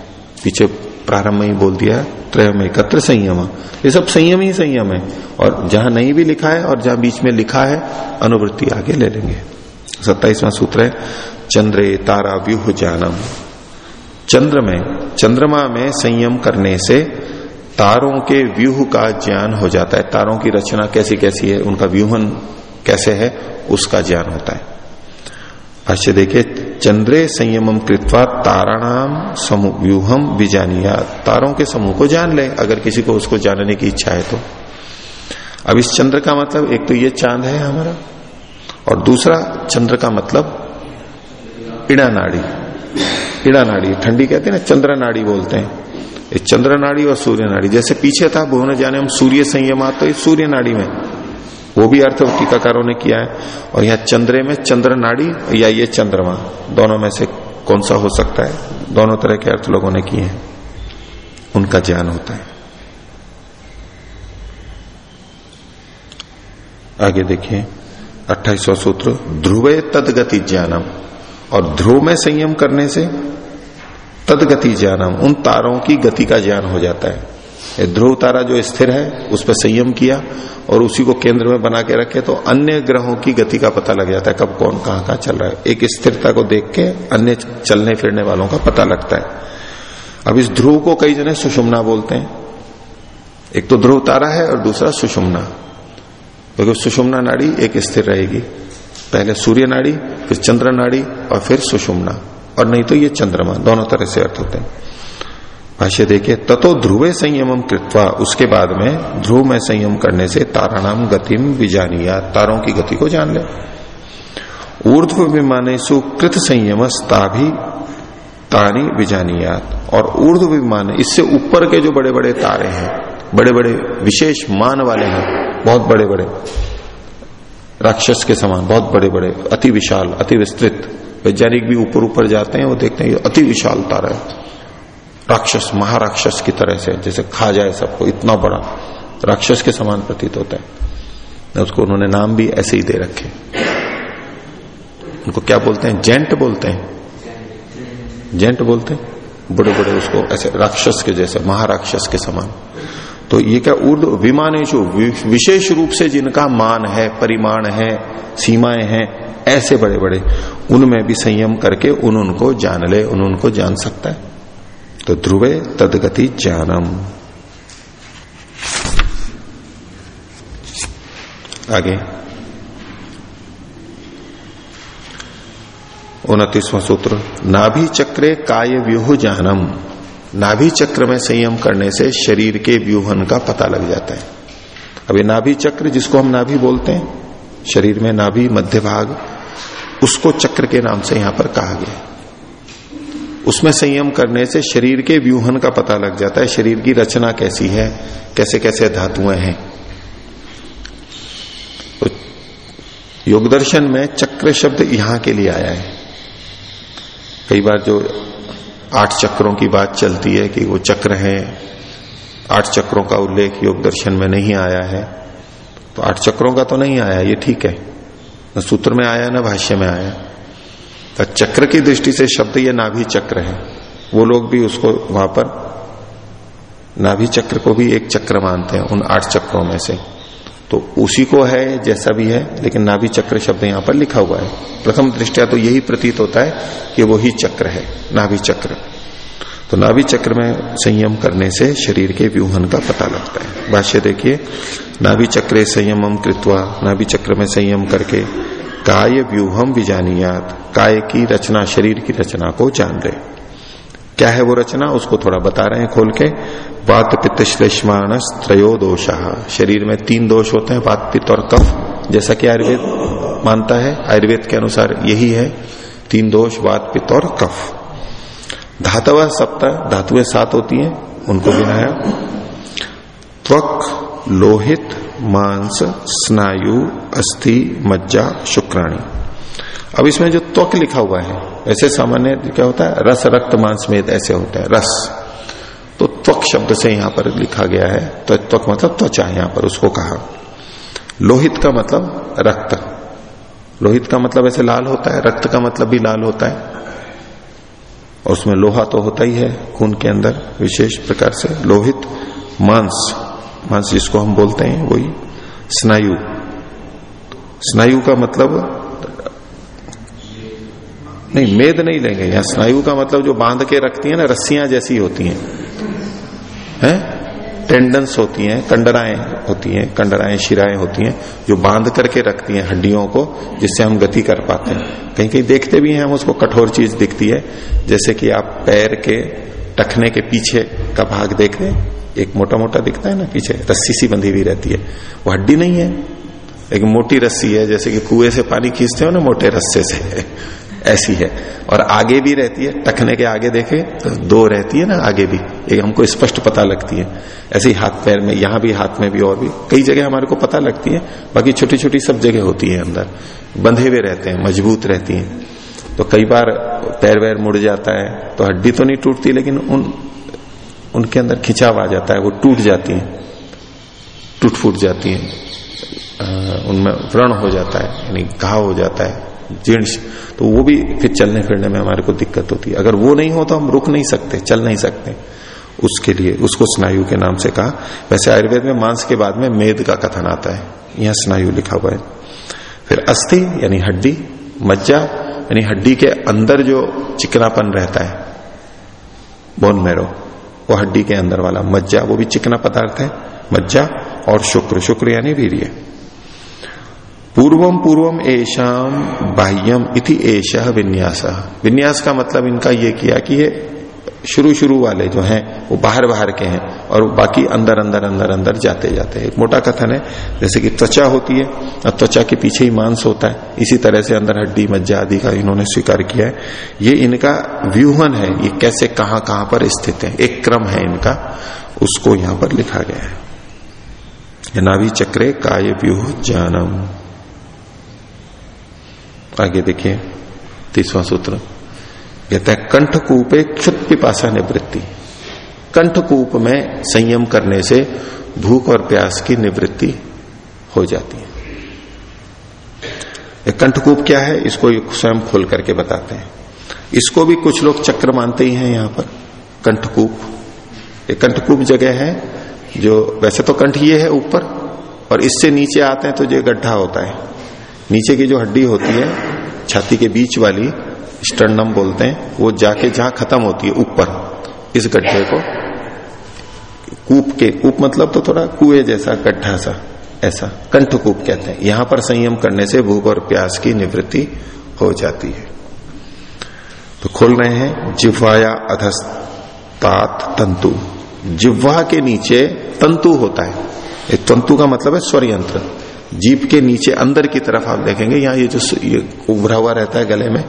पीछे प्रारंभ में ही बोल दिया त्रय में एकत्र संयम। ये सब संयम ही संयम है। और जहाँ नहीं भी लिखा है और जहाँ बीच में लिखा है, अनुवृत्ति आगे ले लेंगे। सत्ताईसवां सूत्र है, चंद्रे तारा व्यूह जानम। चंद्र में चंद्रमा में संयम करने से तारों के व्यूह का ज्ञान हो जाता है। तारों की रचना कैसी कैसी है, उनका व्यूहन कैसे है, उसका ज्ञान होता है। भाष्य देखे चंद्रे संयमम कृत्वा ताराणाम समूह व्यूहम विजानिया। तारों के समूह को जान ले, अगर किसी को उसको जानने की इच्छा है तो। अब इस चंद्र का मतलब एक तो ये चाँद है हमारा, और दूसरा चंद्र का मतलब इड़ा नाड़ी। इड़ा नाड़ी, ठंडी कहते हैं ना, चंद्र नाड़ी बोलते हैं। ये चंद्र नाड़ी और सूर्य नाड़ी, जैसे पीछे था, भुवन जाने हम सूर्य संयम तो सूर्य नाड़ी में। वो भी अर्थ टीकाकारों ने किया है। और यहाँ चंद्रे में चंद्र नाड़ी या ये चंद्रमा, दोनों में से कौन सा हो सकता है? दोनों तरह के अर्थ लोगों ने किए हैं। उनका ज्ञान होता है। आगे देखिए, अट्ठाईसवा सूत्र, ध्रुवे तदगति ज्ञानम। और ध्रुव में संयम करने से तदगति ज्ञानम, उन तारों की गति का ज्ञान हो जाता है। ध्रुव तारा जो स्थिर है, उस पर संयम किया और उसी को केंद्र में बना के रखे तो अन्य ग्रहों की गति का पता लग जाता है कब कौन कहाँ कहाँ चल रहा है। एक स्थिरता को देख के अन्य चलने फिरने वालों का पता लगता है। अब इस ध्रुव को कई जने सुषुम्ना बोलते हैं। एक तो ध्रुव तारा है और दूसरा सुषुम्ना। क्योंकि तो सुषुम्ना नाड़ी एक स्थिर रहेगी। पहले सूर्य नाड़ी, फिर चंद्र नाड़ी और फिर सुषुम्ना। और नहीं तो ये चंद्रमा, दोनों तरह से अर्थ होते हैं। भाष्य देखिए, ततो ध्रुवे संयमम कृत्वा, उसके बाद में ध्रुव में संयम करने से ताराणाम गतिम विजानिया। तारों की गति को जान ले। ऊर्ध्व विमाने सुकृत संयम भी तानी विजानियात। और ऊर्ध्व विमान इससे ऊपर के जो बड़े बड़े तारे हैं बड़े बड़े विशेष मान वाले हैं, बहुत बड़े बड़े राक्षस के समान, बहुत बड़े बड़े अति विशाल, अति विस्तृत। वैज्ञानिक भी ऊपर ऊपर जाते हैं, वो देखते हैं अति विशाल तारा है। राक्षस, महाराक्षस की तरह से, जैसे खा जाए सबको, इतना बड़ा। राक्षस के समान प्रतीत होता है। उसको उन्होंने नाम भी ऐसे ही दे रखे। उनको क्या बोलते हैं? जेंट बोलते हैं। जेंट बोलते हैं? बड़े बड़े उसको, ऐसे राक्षस के जैसे, महाराक्षस के समान। तो ये क्या उर्द विमानेशु विशेष रूप से जिनका मान है, परिमाण है, सीमाएँ हैं, ऐसे बड़े बड़े उनमें भी संयम करके उन उनको जान ले, उन उनको जान सकता है। तो ध्रुवे तदगति ज्ञानम। आगे। उनतीसवां सूत्र, नाभि चक्रे काय व्यूह ज्ञानम। नाभि चक्र में संयम करने से शरीर के व्यूहन का पता लग जाता है। अभी नाभि चक्र जिसको हम नाभि बोलते हैं, शरीर में नाभि मध्य भाग उसको चक्र के नाम से यहाँ पर कहा गया उसमें संयम करने से शरीर के व्यूहन का पता लग जाता है, शरीर की रचना कैसी है कैसे कैसे धातुएँ हैं। तो योग दर्शन में चक्र शब्द यहाँ के लिए आया है। कई बार जो आठ चक्रों की बात चलती है कि वो चक्र है। आठ चक्रों का उल्लेख योग दर्शन में नहीं आया है। तो आठ चक्रों का तो नहीं आया, ये ठीक है। न सूत्र में आया, ना भाष्य में आया। तो चक्र की दृष्टि से शब्द ये नाभि चक्र है। वो लोग भी उसको वहाँ पर नाभि चक्र को भी एक चक्र मानते हैं, उन आठ चक्रों में से। तो उसी को है, जैसा भी है, लेकिन नाभि चक्र शब्द यहाँ पर लिखा हुआ है। प्रथम दृष्टिया तो यही प्रतीत होता है कि वही चक्र है, नाभि चक्र। तो नाभि चक्र में संयम करने से शरीर के व्यूहन का पता लगता है। भाष्य देखिए, नाभि चक्र संयमम कृत्वा, नाभि चक्र में संयम करके, काय व्यूहम विजानियात, काय की रचना, शरीर की रचना को जान रहे। क्या है वो रचना? उसको थोड़ा बता रहे हैं खोल के। वात पित्त श्लेष्मान त्रयो दोष। शरीर में तीन दोष होते हैं वात पित्त और कफ। जैसा कि आयुर्वेद मानता है, आयुर्वेद के अनुसार यही है। तीन दोष वात पित्त और कफ। धातव सप्ताह धातुएँ सात होती हैं, उनको गिनाया त्वक, लोहित, मांस, स्नायु, अस्थि, मज्जा, शुक्राणी। अब इसमें जो त्वक लिखा हुआ है, ऐसे सामान्य क्या होता है? रस, रक्त, मांस में ऐसे होता है, रस। तो त्वक शब्द से यहाँ पर लिखा गया है तो त्वक मतलब त्वचा यहाँ पर, उसको कहा। लोहित का मतलब रक्त। लोहित का मतलब ऐसे लाल होता है, रक्त का मतलब भी लाल होता है। और उसमें लोहा तो होता ही है, खून के अंदर विशेष प्रकार से। लोहित, मांस। मांस जिसको हम बोलते हैं, वही स्नायु। स्नायु का मतलब नहीं, मेद नहीं लेंगे यहाँ स्नायु का मतलब जो बाँध के रखती है ना, रस्सियाँ जैसी होती हैं। हैं? टेंडन्स होती हैं, कंडराएँ होती हैं, कंडराएँ, शिराएँ होती हैं, जो बाँध करके रखती हैं हड्डियों को, जिससे हम गति कर पाते हैं। कहीं कहीं देखते भी हैं हम, उसको कठोर चीज़ दिखती है। जैसे कि आप पैर के टखने के पीछे का भाग देख रहे एक मोटा मोटा दिखता है ना, पीछे रस्सी सी बंधी हुई रहती है। वो हड्डी नहीं है। एक मोटी रस्सी है, जैसे कि कुएँ से पानी खींचते हो ना, मोटे रस्से से। ऐसी है। और आगे भी रहती है, टखने के आगे देखे तो दो रहती है ना आगे भी। एक हमको स्पष्ट पता लगती है। ऐसे ही हाथ पैर में, यहाँ भी, हाथ में भी, और भी, कई जगह हमारे को पता लगती है। बाकी छोटी छोटी सब जगह होती है अंदर। बंधे हुए रहते हैं, मज़बूत रहती है। तो कई बार पैर वैर मुड़ जाता है तो हड्डी तो नहीं टूटती, लेकिन उन, उनके अंदर खिंचाव आ जाता है, वो टूट जाती है। टूट फूट जाती है। उनमें व्रण हो जाता है, यानी घाव हो जाता है। जीर्ण तो वो भी फिर चलने फिरने में हमारे को दिक्कत होती है। अगर वो नहीं हो तो हम रुक नहीं सकते, चल नहीं सकते। उसके लिए, उसको स्नायु के नाम से कहा। वैसे आयुर्वेद में मांस के बाद में मेद का कथन आता है। यहाँ स्नायु लिखा हुआ है। फिर अस्थि, यानी हड्डी, मज्जा, यानी हड्डी के अंदर जो चिकनापन रहता है बोन मैरो वो हड्डी के अंदर वाला मज्जा, वो भी चिकना पदार्थ है। मज्जा और शुक्र शुक्र यानी वीर्य। पूर्वम पूर्वम एशाम बाह्यम इति एश विन्यास। विन्यास का मतलब इनका ये किया कि ये शुरू शुरू वाले जो हैं, वो बाहर बाहर के हैं और बाकी अंदर अंदर अंदर अंदर जाते जाते हैं। एक मोटा कथन है, जैसे कि त्वचा होती है, और त्वचा के पीछे ही मांस होता है। इसी तरह से अंदर हड्डी, मज्जा आदि का इन्होंने स्वीकार किया है। ये इनका व्यूहन है, ये कैसे, कहाँ कहाँ पर स्थित है। एक क्रम है इनका, उसको यहाँ पर लिखा गया है। नाभि चक्रे काय व्यूह जानम आगे देखिए, तीसवा सूत्र। कहता है, कंठकूपे क्षुत पिपाशा निवृत्ति। कंठकूप में संयम करने से भूख और प्यास की निवृत्ति हो जाती है। कंठकूप क्या है, इसको स्वयं खोल करके बताते हैं। इसको भी कुछ लोग चक्र मानते ही हैं यहाँ पर। कंठकूप। एक कंठकूप जगह है, जो वैसे तो कंठ ये है ऊपर, और इससे नीचे आते हैं तो जो गड्ढा होता है। नीचे की जो हड्डी होती है, छाती के बीच वाली स्टर्नम बोलते हैं, वो जाके जहाँ खत्म होती है, ऊपर, इस गड्ढे को। कूप के, कूप मतलब तो थोड़ा कुएँ जैसा, गड्ढा सा, ऐसा कंठ कूप कहते हैं। यहाँ पर संयम करने से भूख और प्यास की निवृत्ति हो जाती है। तो खोल रहे हैं, जिह्वाया अधस्तात तंतु। जिह्वा के नीचे तंतु होता है। तंतु का मतलब है स्वर यंत्र। जीप के नीचे अंदर की तरफ़ आप देखेंगे, यहाँ ये जो ये उभरा हुआ रहता है गले में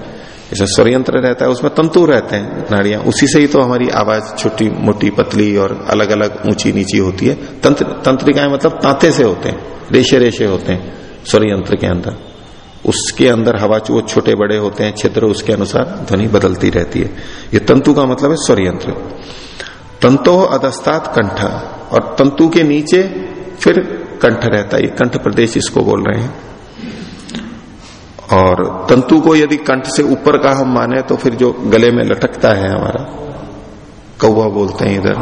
जैसे स्वरयंत्र रहता है, उसमें तंतु रहते हैं, नाड़ियाँ। उसी से ही तो हमारी आवाज़ छोटी, मोटी, पतली और अलग अलग ऊँची नीची होती है। तंत्र, तंत्रिकाएँ मतलब तांते से होते हैं रेशे रेशे होते हैं स्वरयंत्र के अंदर। उसके अंदर हवा वो छोटे बड़े होते हैं क्षेत्र उसके अनुसार ध्वनि बदलती रहती है। ये तंतु का मतलब है स्वरयंत्र तंतो अधस्तात कंठ, और तंतु के नीचे फिर कंठ रहता है। कंठ प्रदेश इसको बोल रहे हैं। और तंतु को यदि कंठ से ऊपर का हम माने तो फिर जो गले में लटकता है हमारा, कौवा बोलते हैं इधर,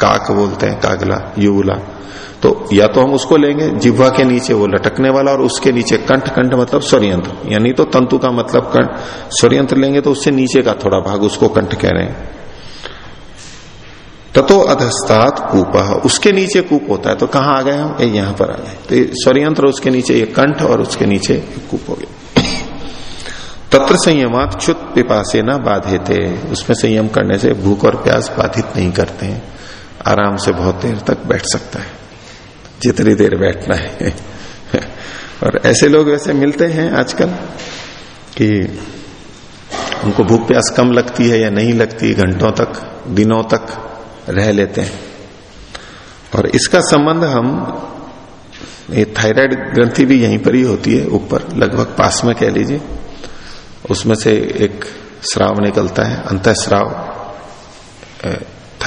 काक बोलते हैं, कागला युगला तो या तो हम उसको लेंगे, जिह्वा के नीचे वो लटकने वाला, और उसके नीचे कंठ कंठ मतलब स्वरयंत्र। यानी तो तंतु का मतलब कंठ, स्वरयंत्र लेंगे तो उससे नीचे का थोड़ा भाग उसको कंठ कह रहे हैं। ततो अधस्तात कूप। उसके नीचे कूप होता है तो कहाँ आ गए हम? यहाँ पर आ गए। तो स्वरयंत्र उसके नीचे ये कंठ और उसके नीचे कूप हो गया। तत्र संयमात क्षुत पिपासे न बाधे थे उसमें संयम करने से भूख और प्यास बाधित नहीं करते हैं। आराम से बहुत देर तक बैठ सकता है। जितनी देर बैठना है। और ऐसे लोग वैसे मिलते हैं आजकल कि उनको भूख प्यास कम लगती है या नहीं लगती, घंटों तक, दिनों तक। रह लेते हैं। और इसका संबंध हम, ये थायराइड ग्रंथि भी यहीं पर ही होती है, ऊपर, लगभग पास में कह लीजिए। उसमें से एक श्राव निकलता है अंत श्राव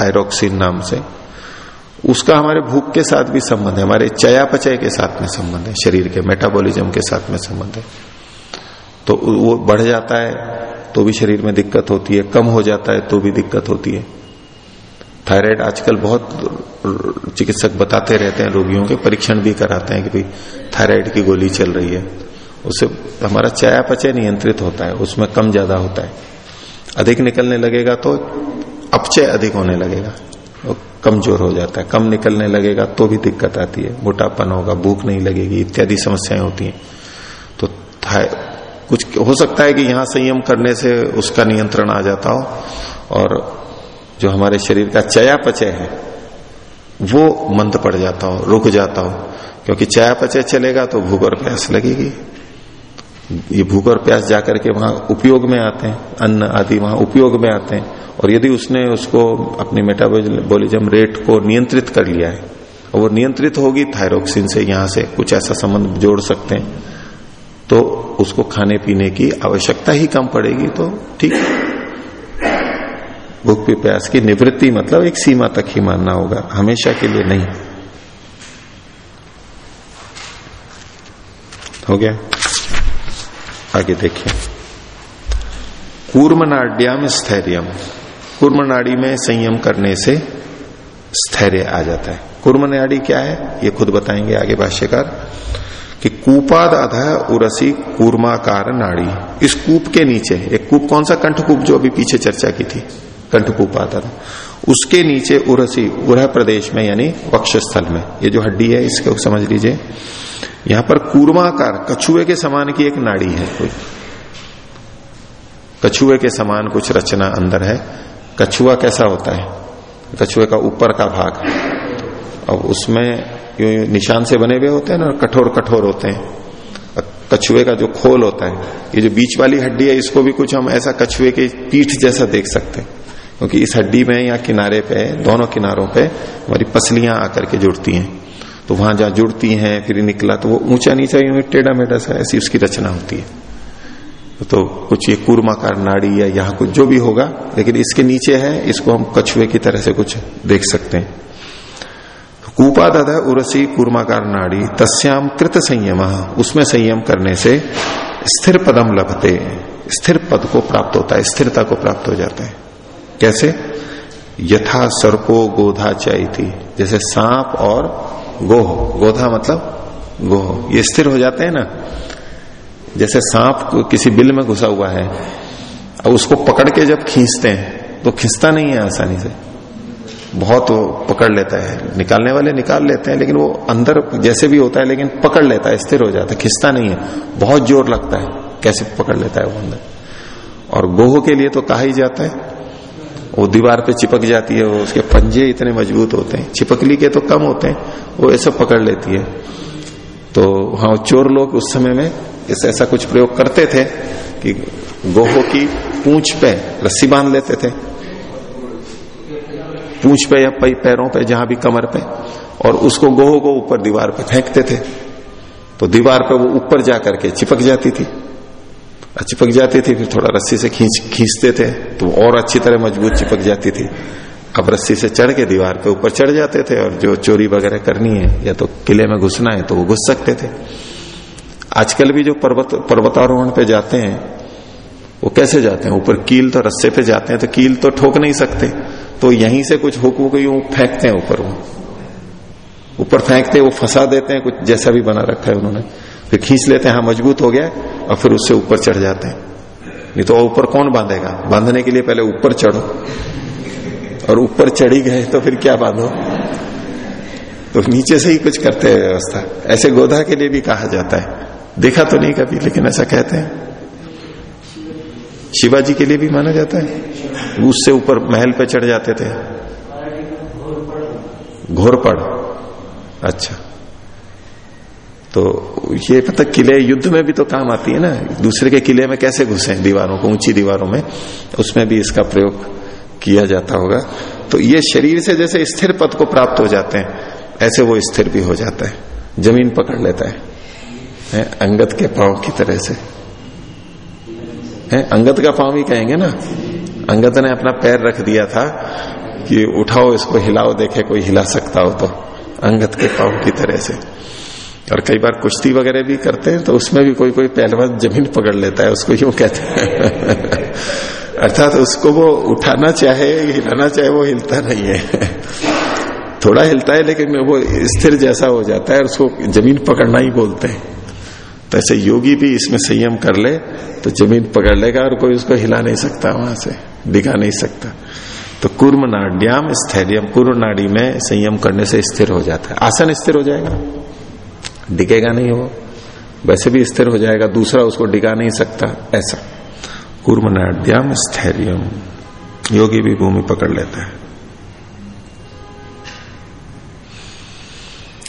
थायरोक्सिन नाम से। उसका हमारे भूख के साथ भी संबंध है, हमारे चयापचय के साथ में संबंध है, शरीर के मेटाबॉलिज्म के साथ में संबंध है। तो वो बढ़ जाता है तो भी शरीर में दिक्कत होती है, कम हो जाता है तो भी दिक्कत होती है। थायराइड आजकल बहुत चिकित्सक बताते रहते हैं, रोगियों के परीक्षण भी कराते हैं कि भाई थायराइड की गोली चल रही है। उससे हमारा चयापचय नियंत्रित होता है, उसमें कम ज़्यादा होता है। अधिक निकलने लगेगा तो अपचय अधिक होने लगेगा कमज़ोर हो जाता है। कम निकलने लगेगा तो भी दिक्कत आती है। मोटापन होगा, भूख नहीं लगेगी, इत्यादि समस्याएँ होती हैं। तो कुछ हो सकता है कि यहाँ संयम करने से उसका नियंत्रण आ जाता हो, और जो हमारे शरीर का चयापचय है, वो मंद पड़ जाता हो, रुक जाता हो, क्योंकि चयापचय चलेगा तो भूख और प्यास लगेगी। ये भूख और प्यास जाकर के वहाँ उपयोग में आते हैं, अन्न आदि वहाँ उपयोग में आते हैं, और यदि उसने उसको अपनी मेटाबोलिज्म रेट को नियंत्रित कर लिया है, और वो नियंत्रित होगी थायरोक्सिन से यहाँ से कुछ ऐसा संबंध जोड़ सकते हैं तो उसको खाने पीने की आवश्यकता ही कम पड़ेगी तो ठीक भूख प्यास की निवृत्ति मतलब एक सीमा तक ही मानना होगा, हमेशा के लिए नहीं। हो गया? आगे देखिए। कूर्म नाड्याम स्थैर्यम। कूर्म नाड़ी में संयम करने से स्थैर्य आ जाता है। कूर्म नाड़ी क्या है? ये खुद बताएँगे आगे भाष्यकार। कि कूपाद अध उरसी कूर्माकार नाड़ी। इस कूप के नीचे, एक कूप, कौन सा कंठकूप जो अभी पीछे चर्चा की थी? कंठकूपाद उसके नीचे उरसी, उरह प्रदेश में, यानी वक्ष स्थल में। ये जो हड्डी है, इसको समझ लीजिए। यहाँ पर कूर्माकार, कछुए के समान की एक नाड़ी है कोई। कछुए के समान कुछ रचना अंदर है। कछुआ कैसा होता है? कछुए का ऊपर का भाग। अब उसमें यो निशान से बने हुए होते हैं ना कठोर कठोर होते हैं। कछुए का जो खोल होता है, ये जो बीच वाली हड्डी है, इसको भी कुछ हम ऐसा कछुए की पीठ जैसा देख सकते हैं। क्योंकि इस हड्डी में या किनारे पे, दोनों किनारों पे हमारी पसलियाँ आकर के जुड़ती हैं। तो वहाँ जहाँ जुड़ती हैं, फिर निकला तो वो ऊँचा नीचा यूँ टेढ़ा मेढ़ा सा, ऐसी उसकी रचना होती है। तो कुछ ये कूर्माकार नाड़ी या यहाँ कुछ जो भी होगा, लेकिन इसके नीचे है, इसको हम कछुए की तरह से कुछ देख सकते हैं। कूपा कूपादध उरसी कूर्माकार नाड़ी तस्याम कृत संयम, उसमें संयम करने से स्थिर पदम लभते, स्थिर पद को प्राप्त होता है, स्थिरता को प्राप्त हो जाता है। कैसे? यथा सर्पो गोधा थी जैसे सांप और गोह। गोधा मतलब गोह। ये स्थिर हो जाते हैं ना? जैसे सांप किसी बिल में घुसा हुआ है, अब उसको पकड़ के जब खींचते हैं तो खिंचता नहीं है आसानी से। बहुत वो पकड़ लेता है। निकालने वाले निकाल लेते हैं, लेकिन वो अंदर जैसे भी होता है, लेकिन पकड़ लेता है, स्थिर हो जाता है, खिंचता नहीं है। बहुत ज़ोर लगता है, कैसे पकड़ लेता है वो अंदर। और गोह के लिए तो कहा ही जाता है वो दीवार पे चिपक जाती है, वो उसके पंजे इतने मज़बूत होते हैं। चिपकली के तो कम होते हैं, वो ऐसा पकड़ लेती है। तो हाँ चोर लोग उस समय में इस ऐसा कुछ प्रयोग करते थे कि गोहो की पूंछ पे रस्सी बाँध लेते थे। पूंछ पे या पैरों पे, जहाँ भी कमर पे, और उसको गोहो को ऊपर दीवार पे फेंकते थे। तो दीवार पे वो ऊपर जाकर के चिपक जाती थी। चिपक जाती थी, फिर थोड़ा रस्सी से खींच, खींचते थे तो और अच्छी तरह मज़बूत चिपक जाती थी। अब रस्सी से चढ़ के दीवार पे ऊपर चढ़ जाते थे, और जो चोरी वगैरह करनी है, या तो किले में घुसना है तो वो घुस सकते थे। आजकल भी जो पर्वत, पर्वतारोहण पे जाते हैं, वो कैसे जाते हैं? ऊपर कील तो रस्से पे जाते हैं तो कील तो ठोक नहीं सकते। तो यहीं से कुछ हुक हुक यूँ फेंकते हैं ऊपर वो। ऊपर फेंकते वो फंसा देते हैं, कुछ जैसा भी बना रखा है उन्होंने। फिर खींच लेते हैं हाँ मज़बूत हो गया, और फिर उससे ऊपर चढ़ जाते हैं। नहीं तो ऊपर कौन बांधेगा? बांधने के लिए पहले ऊपर चढ़ो। और ऊपर चढ़ी गए तो फिर क्या बांधो? तो नीचे से ही कुछ करते हैं व्यवस्था। ऐसे गोधा के लिए भी कहा जाता है। देखा तो नहीं कभी, लेकिन ऐसा कहते हैं। शिवाजी के लिए भी माना जाता है। उससे ऊपर महल पे चढ़ जाते थे। घोरपड़ अच्छा। तो ये पता किले युद्ध में भी तो काम आती है ना। दूसरे के किले में कैसे घुसे? दीवारों को ऊँची दीवारों में। उसमें भी इसका प्रयोग किया जाता होगा। तो ये शरीर से जैसे स्थिर पद को प्राप्त हो जाते हैं ऐसे वो स्थिर भी हो जाता है। ज़मीन पकड़ लेता है, है? अंगत के पाँव की तरह से। है? अंगत का पाँव ही कहेंगे ना। अंगत ने अपना पैर रख दिया था कि उठाओ इसको हिलाओ देखे कोई हिला सकता हो तो। अंगत के पाँव की तरह से। और कई बार कुश्ती वगैरह भी करते हैं तो उसमें भी कोई कोई पहलवान ज़मीन पकड़ लेता है, उसको यूँ कहते हैं। अर्थात उसको वो उठाना चाहे, हिलाना चाहे, वो हिलता नहीं है। थोड़ा हिलता है, लेकिन वो स्थिर जैसा हो जाता है और उसको ज़मीन पकड़ना ही बोलते हैं। तो ऐसे योगी भी इसमें संयम कर ले तो ज़मीन पकड़ लेगा और कोई उसको हिला नहीं सकता, वहाँ से, दिखा नहीं सकता। तो कुर्म नाड्याम स्थैर्यम कुर्म नाड़ी में संयम करने से स्थिर हो जाता है। आसन स्थिर हो जाएगा। डिगेगा नहीं वो। वैसे भी स्थिर हो जाएगा, दूसरा उसको डिगा नहीं सकता, ऐसा। कुर्म नाड्याम स्थैर्यम। योगी भी भूमि पकड़ लेता है।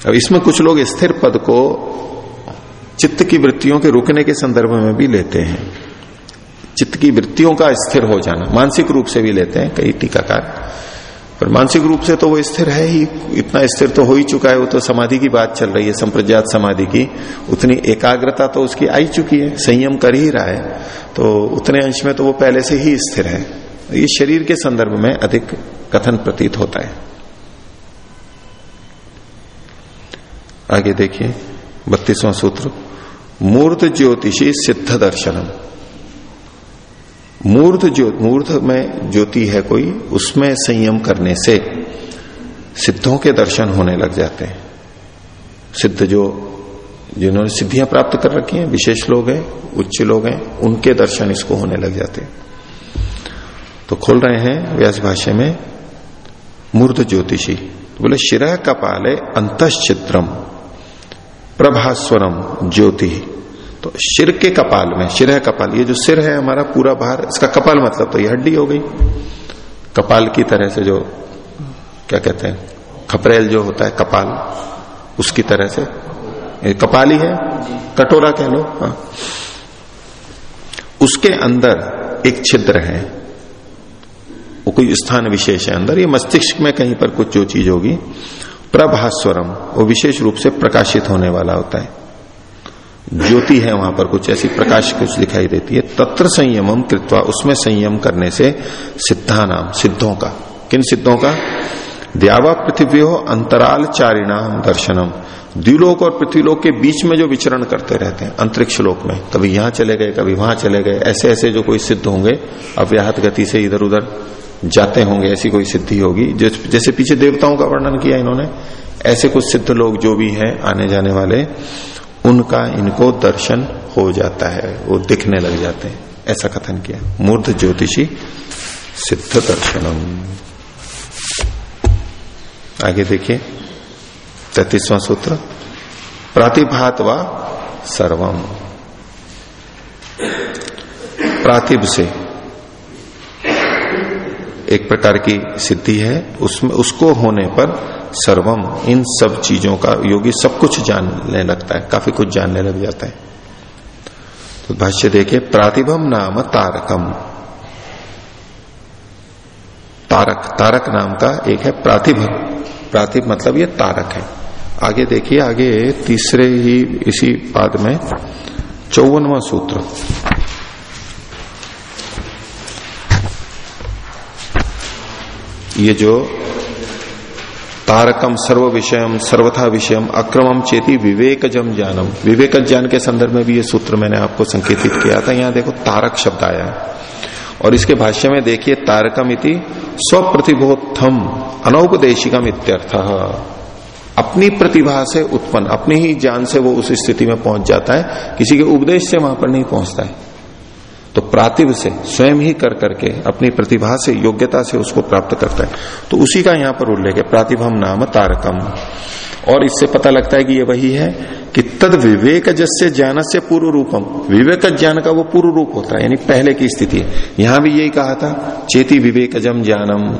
अब इसमें कुछ लोग स्थिर पद को चित्त की वृत्तियों के रुकने के संदर्भ में भी लेते हैं। चित्त की वृत्तियों का स्थिर हो जाना, मानसिक रूप से भी लेते हैं, कई टीकाकार। पर मानसिक रूप से तो वो स्थिर है ही, इतना स्थिर तो हो ही चुका है, वो तो समाधि की बात चल रही है, संप्रज्ञात समाधि की। उतनी एकाग्रता तो उसकी आई चुकी है, संयम कर ही रहा है। तो उतने अंश में तो वो पहले से ही स्थिर है। ये शरीर के संदर्भ में अधिक कथन प्रतीत होता है। आगे देखिए, बत्तीसवां सूत्र। मूर्त ज्योतिषी सिद्ध दर्शनम। मूर्ध जो मूर्ध में ज्योति है कोई, उसमें संयम करने से सिद्धों के दर्शन होने लग जाते हैं। सिद्ध जो, जिन्होंने सिद्धियाँ प्राप्त कर रखी हैं, विशेष लोग हैं, उच्च लोग हैं, उनके दर्शन इसको होने लग जाते हैं। तो खोल रहे हैं व्यास भाष्य में मूर्ध ज्योतिषी। तो बोले, शिरा कपाले अंतश्चित्रम प्रभास्वरम ज्योति। तो शिर के कपाल में शिर है कपाल, ये जो सिर है हमारा पूरा बाहर, इसका कपाल मतलब तो ये हड्डी हो गई। कपाल की तरह से जो, क्या कहते हैं, खपरेल जो होता है कपाल, उसकी तरह से कपाल ही है, कटोरा कह लो हाँ। उसके अंदर एक छिद्र है, वो कोई स्थान विशेष है अंदर, ये मस्तिष्क में कहीं पर कुछ जो चीज़ होगी, प्रभास्वरम, वो विशेष रूप से प्रकाशित होने वाला होता है। ज्योति है वहाँ पर कुछ ऐसी, प्रकाश कुछ दिखाई देती है। तत्र संयमम कृत्वा उसमें संयम करने से सिद्धा नाम सिद्धों का। किन सिद्धों का? द्यावा पृथ्वी हो अंतराल चारिणाम दर्शनम। द्विलोक और पृथ्वीलोक के बीच में जो विचरण करते रहते हैं, अंतरिक्ष लोक में। कभी यहाँ चले गए, कभी वहाँ चले गए ऐसे ऐसे जो कोई सिद्ध होंगे, अव्याहत गति से इधर उधर जाते होंगे, ऐसी कोई सिद्धि होगी। जैसे पीछे देवताओं का वर्णन किया इन्होंने, ऐसे कुछ सिद्ध लोग जो भी हैं आने जाने वाले उनका इनको दर्शन हो जाता है, वो दिखने लग जाते हैं। ऐसा कथन किया। मूर्ध ज्योतिषी सिद्ध दर्शनम। आगे देखिए, तैतीसवां सूत्र प्रातिभात व सर्वम। प्रातिभ से एक प्रकार की सिद्धि है, उसमें, उसको होने पर सर्वम, इन सब चीज़ों का योगी सब कुछ जानने लगता है, काफ़ी कुछ जानने लग जाता है। तो भाष्य देखे प्रातिभम नाम तारकम। तारक तारक नाम का एक है प्रातिभ। प्रातिभ मतलब ये तारक है। आगे देखिए, आगे तीसरे ही, इसी पाद में, चौवनवा सूत्र। ये जो तारकम सर्व विषयम सर्वथा विषयम, अक्रमम चेती विवेक जम ज्ञानम। विवेक ज्ञान के संदर्भ में भी ये सूत्र मैंने आपको संकेतित किया था। यहाँ देखो, तारक शब्द आया है। और इसके भाष्य में देखिए, तारकम इति स्वप्रतिबोधम अनौपदेशिकम इत्यर्थ। अपनी प्रतिभा से उत्पन्न, अपनी ही ज्ञान से वो उस स्थिति में पहुँच जाता है। किसी के उपदेश से वहाँ पर नहीं पहुँचता है। तो प्रातिभ से, स्वयं ही कर करके, अपनी प्रतिभा से, योग्यता से उसको प्राप्त करता है। तो उसी का यहाँ पर उल्लेख है, प्रातिभम नाम तारकम। और इससे पता लगता है कि ये वही है कि तद विवेक जस्य ज्ञान से पूर्व रूपम। विवेक ज्ञान का वो पूर्व रूप होता है, यानी पहले की स्थिति है। यहाँ भी यही कहा था, चेती विवेकजम ज्ञानम।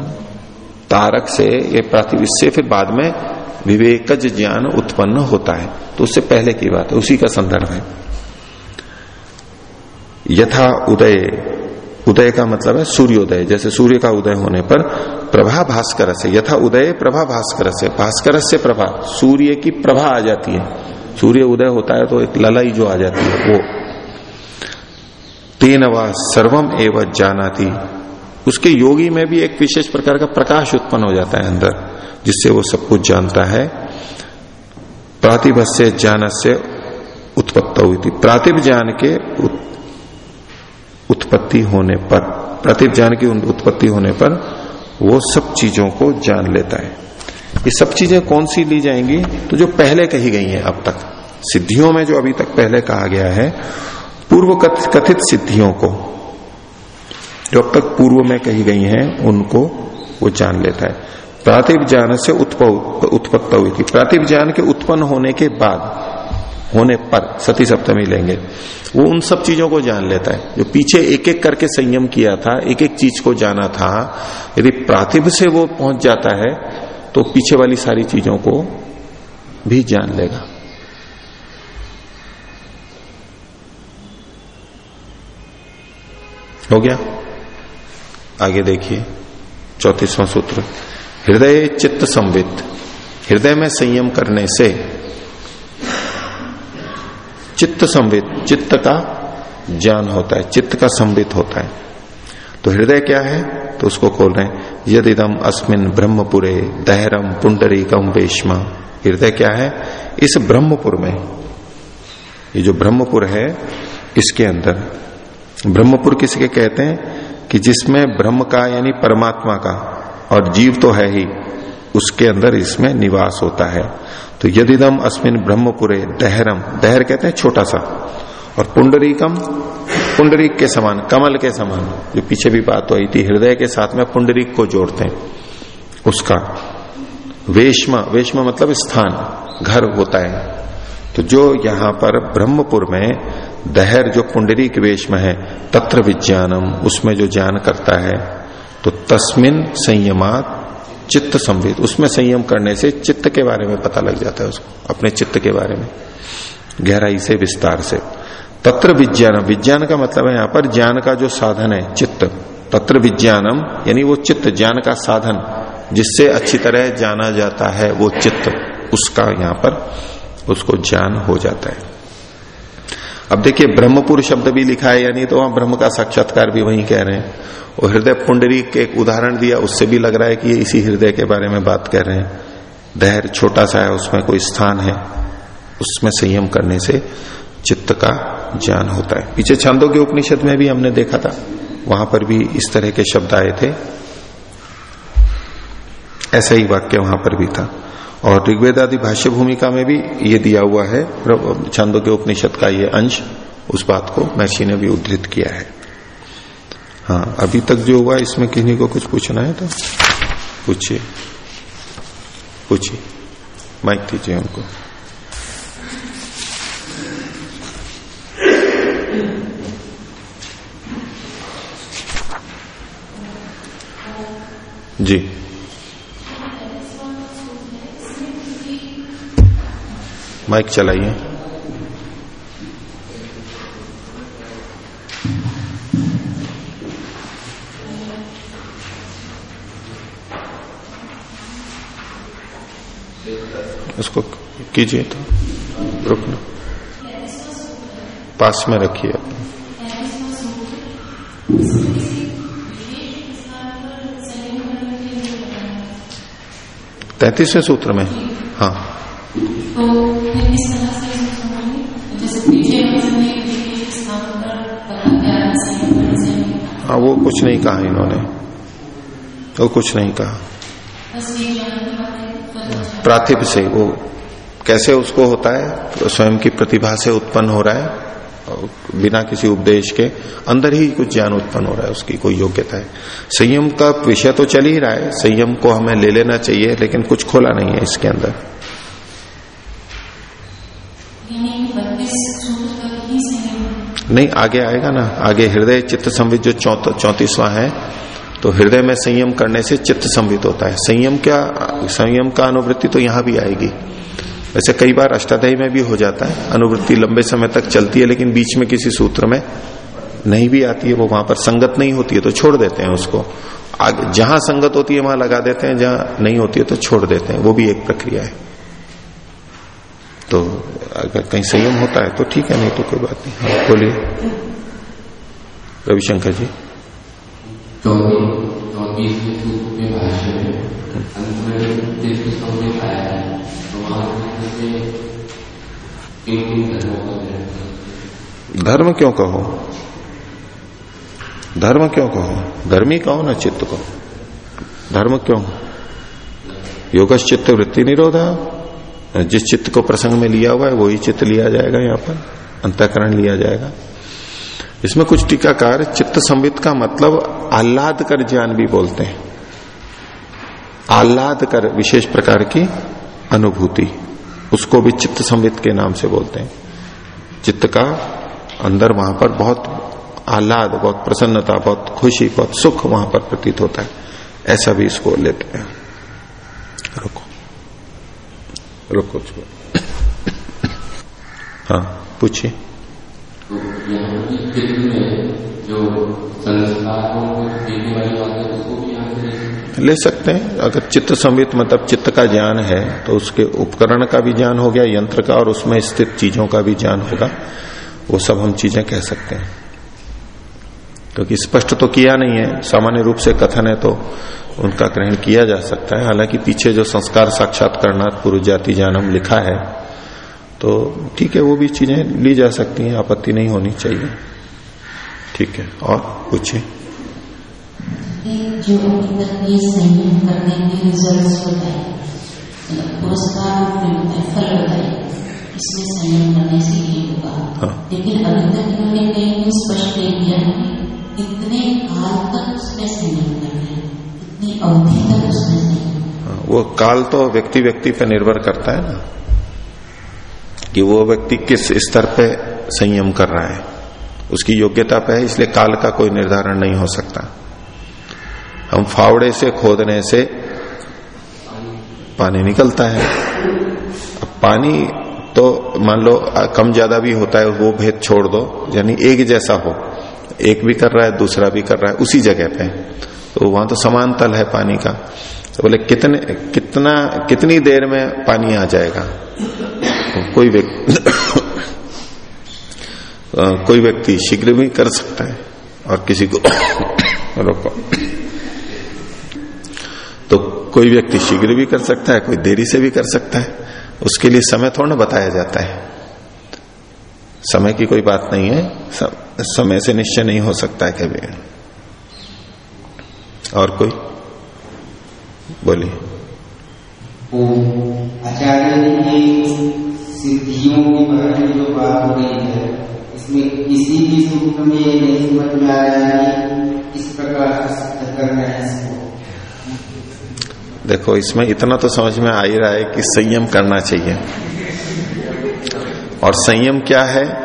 तारक से, ये प्रातिभ से फिर बाद में विवेकज ज्ञान उत्पन्न होता है। तो उससे पहले की बात है, उसी का संदर्भ है। यथा उदय उदय का मतलब है सूर्योदय, जैसे सूर्य का उदय होने पर प्रभा भास्कर से, यथा उदय प्रभा भास्कर से भास्कर से प्रभा, सूर्य की प्रभा आ जाती है। सूर्य उदय होता है तो एक ललाई जो आ जाती है, वो। तेन व सर्वम एवं जानाती। उसके योगी में भी एक विशेष प्रकार का प्रकाश उत्पन्न हो जाता है अंदर, जिससे वो सब कुछ जानता है। प्रातिभ से ज्ञान से उत्पत्त हुई थी प्रातिभ ज्ञान के उत्पत्ति होने पर प्रातिभ ज्ञान की उत्पत्ति होने पर, वो सब चीज़ों को जान लेता है। ये सब चीज़ें कौन सी ली जाएँगी? तो जो पहले कही गई हैं अब तक। सिद्धियों में जो अभी तक पहले कहा गया है, पूर्व कथित सिद्धियों को, जो अब तक पूर्व में कही गई हैं, उनको वो जान लेता है। प्रातिभ ज्ञान से उत्पत्त हुई थी। प्रातिभ ज्ञान के उत्पन्न होने के बाद होने पर सती सप्तमी लेंगे। वो उन सब चीज़ों को जान लेता है। जो पीछे एक एक करके संयम किया था एक एक चीज़ को जाना था, यदि प्रातिभ से वो पहुँच जाता है तो पीछे वाली सारी चीज़ों को भी जान लेगा। हो गया? आगे देखिए, चौतीसवां सूत्र। हृदय चित्त संवित। हृदय में संयम करने से चित्त संवित चित्त का ज्ञान होता है, चित्त का संवित होता है। तो हृदय क्या है? तो उसको खोल रहे यद इदम अस्मिन ब्रह्मपुरे दहरम पुंडरी कम वेशमा। हृदय क्या है? इस ब्रह्मपुर में। ये जो ब्रह्मपुर है, इसके अंदर। ब्रह्मपुर किसके कहते हैं? कि जिसमें ब्रह्म का यानी परमात्मा का, और जीव तो है ही, उसके अंदर इसमें निवास होता है। तो यदिदम अस्मिन ब्रह्मपुरे दहरम दहर कहते हैं छोटा सा, और पुंडरीकम, पुंडरीक के समान, कमल के समान, जो पीछे भी बात हुई थी, हृदय के साथ में पुंडरीक को जोड़ते हैं, उसका वेशमा वेशमा मतलब स्थान, घर होता है। तो जो यहाँ पर ब्रह्मपुर में दहर, जो पुंडरीक वेश में है, तत्र विज्ञानम, उसमें जो ज्ञान करता है तो तस्मिन संयमात चित्त संवेद। उसमें संयम करने से चित्त के बारे में पता लग जाता है उसको, अपने चित्त के बारे में। गहराई से, विस्तार से। तत्र विज्ञान विज्ञान का मतलब है यहाँ पर ज्ञान का जो साधन है, चित्त। तत्र विज्ञानम, यानी वो चित्त, ज्ञान का साधन। जिससे अच्छी तरह जाना जाता है वो चित्त, उसका यहाँ पर उसको ज्ञान हो जाता है। अब देखिए, ब्रह्मपुर शब्द भी लिखा है यानी तो वहाँ ब्रह्म का साक्षात्कार भी वही कह रहे हैं। और हृदय पुंडरी के एक उदाहरण दिया, उससे भी लग रहा है कि ये इसी हृदय के बारे में बात कर रहे हैं। धैर्य छोटा सा है, उसमें कोई स्थान है। उसमें संयम करने से चित्त का ज्ञान होता है। पीछे छंदों के उपनिषद में भी हमने देखा था। वहाँ पर भी इस तरह के शब्द आए थे। ऐसा ही वाक्य वहाँ पर भी था। और ऋग्वेद आदि भाष्य भूमिका में भी ये दिया हुआ है। छंदों के उपनिषद का ये अंश उस बात को महर्षि ने भी उद्धृत किया है। हाँ अभी तक जो हुआ, इसमें किसी को कुछ पूछना है तो? पूछिए। पूछिए। माइक दीजिए उनको। जी। माइक चलाइए। उसको कीजिए तो रुकना पास में रखिए आप। तैतीसवें सूत्र में हाँ। हाँ वो कुछ नहीं कहा इन्होंने। वो कुछ नहीं कहा। प्राथिप से वो कैसे उसको होता है? तो स्वयं की प्रतिभा से उत्पन्न हो रहा है बिना किसी उपदेश के अंदर ही कुछ ज्ञान उत्पन्न हो रहा है उसकी कोई योग्यता है। संयम का विषय तो चल ही रहा है संयम को हमें ले लेना चाहिए लेकिन कुछ खोला नहीं है इसके अंदर। नहीं, आगे आएगा ना। आगे हृदय चित्त संविद जो चौतीसवा है तो हृदय में संयम करने से चित्त संवित होता है। संयम क्या, संयम का अनुवृत्ति तो यहाँ भी आएगी। वैसे कई बार अष्टाध्यायी में भी हो जाता है। अनुवृत्ति लंबे समय तक चलती है, लेकिन बीच में किसी सूत्र में नहीं भी आती है, वो वहाँ पर संगत नहीं होती है तो छोड़ देते हैं उसको। आगे, जहाँ संगत होती है, वहाँ लगा देते हैं, जहाँ नहीं होती है तो छोड़ देते हैं। वो भी एक प्रक्रिया है। तो अगर कहीं संयम होता है तो ठीक है नहीं तो कोई बात नहीं। हाँ बोलिए। रविशंकर जी। धर्म क्यों कहो? धर्म क्यों कहो? धर्मी कहो ना चित्त को? धर्म क्यों? योग चित्त वृत्ति निरोधा। जिस चित्त को प्रसंग में लिया हुआ है, वही चित्त लिया जाएगा यहाँ पर। अंतकरण लिया जाएगा। इसमें कुछ टीकाकार चित्त संवित का मतलब आह्लाद कर ज्ञान भी बोलते हैं। आह्लाद कर विशेष प्रकार की अनुभूति, उसको भी चित्त संवित के नाम से बोलते हैं। चित्त का अंदर वहाँ पर बहुत आह्लाद, बहुत प्रसन्नता, बहुत खुशी, बहुत सुख वहाँ पर प्रतीत होता है। ऐसा भी इसको लेते हैं रुको रुको हाँ पूछिए। तो जो ले सकते हैं। अगर चित्त संवित मतलब चित्त का ज्ञान है तो उसके उपकरण का भी ज्ञान हो गया यंत्र का और उसमें स्थित चीज़ों का भी ज्ञान होगा। वो सब हम चीज़ें कह सकते हैं। क्योंकि स्पष्ट तो किया नहीं है। सामान्य रूप से कथन है तो उनका ग्रहण किया जा सकता है। हालाँकि पीछे जो संस्कार साक्षात करना पुरुष जाति जानम लिखा है तो ठीक है वो भी चीज़ें ली जा सकती हैं आपत्ति नहीं होनी चाहिए। ठीक है और पूछिए। जो करने के रिज़ल्ट बताए पुरस्कार फल बताए इसमें संयम करने से ये होगा। हाँ। लेकिन अभी तक इन्होंने स्पष्ट किया इतने काल तक उसमें इतनी अवधि तक उसमें हाँ, वो काल तो व्यक्ति व्यक्ति पर निर्भर करता है ना कि वो व्यक्ति किस स्तर पे संयम कर रहा है। उसकी योग्यता पे है इसलिए काल का कोई निर्धारण नहीं हो सकता। हम फावड़े से खोदने से पानी निकलता है। अब पानी तो मान लो कम ज़्यादा भी होता है वो भेद छोड़ दो यानी एक जैसा हो। एक भी कर रहा है, दूसरा भी कर रहा है, उसी जगह पे। तो वहाँ तो समान तल है पानी का। तो बोले, कितने, कितना, कितनी देर में पानी आ जाएगा? तो कोई व्यक्ति कोई व्यक्ति शीघ्र भी कर सकता है और किसी को रोको। तो कोई व्यक्ति शीघ्र भी कर सकता है, कोई देरी से भी कर सकता है। उसके लिए समय थोड़ा बताया जाता है। समय की कोई बात नहीं है। समय से निश्चय नहीं हो सकता है कभी। और कोई? बोलिए। आचार्य की सिद्धियों के बारे में जो बात हो रही है इसमें किसी भी सूत्र में नहीं समझ में आ रहा है इस प्रकार से सिद्ध करना है इसको। देखो इसमें इतना तो समझ में आ ही रहा है कि संयम करना चाहिए। और संयम क्या है?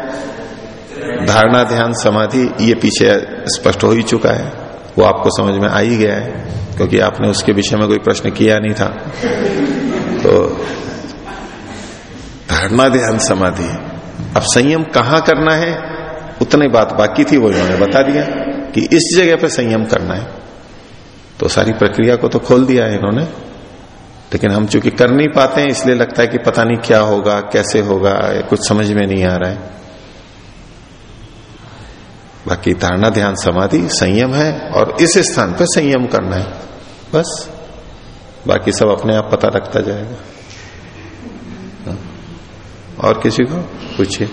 धारणा, ध्यान, समाधि, ये पीछे स्पष्ट हो ही चुका है। वो आपको समझ में आ ही गया है, क्योंकि आपने उसके विषय में कोई प्रश्न किया नहीं था। तो धारणा, ध्यान, समाधि। अब संयम कहाँ करना है? उतनी बात बाकी थी, वो इन्होंने बता दिया कि इस जगह पे संयम करना है। तो सारी प्रक्रिया को तो खोल दिया है इन्होंने। लेकिन हम चूँकि कर नहीं पाते हैं, इसलिए लगता है कि पता नहीं क्या होगा, कैसे होगा, कुछ समझ में नहीं आ रहा है। बाकी धारणा ध्यान समाधि संयम है और इस स्थान पर संयम करना है। बस। बाकी सब अपने आप पता लगता जाएगा। हाँ। और किसी को पूछिए।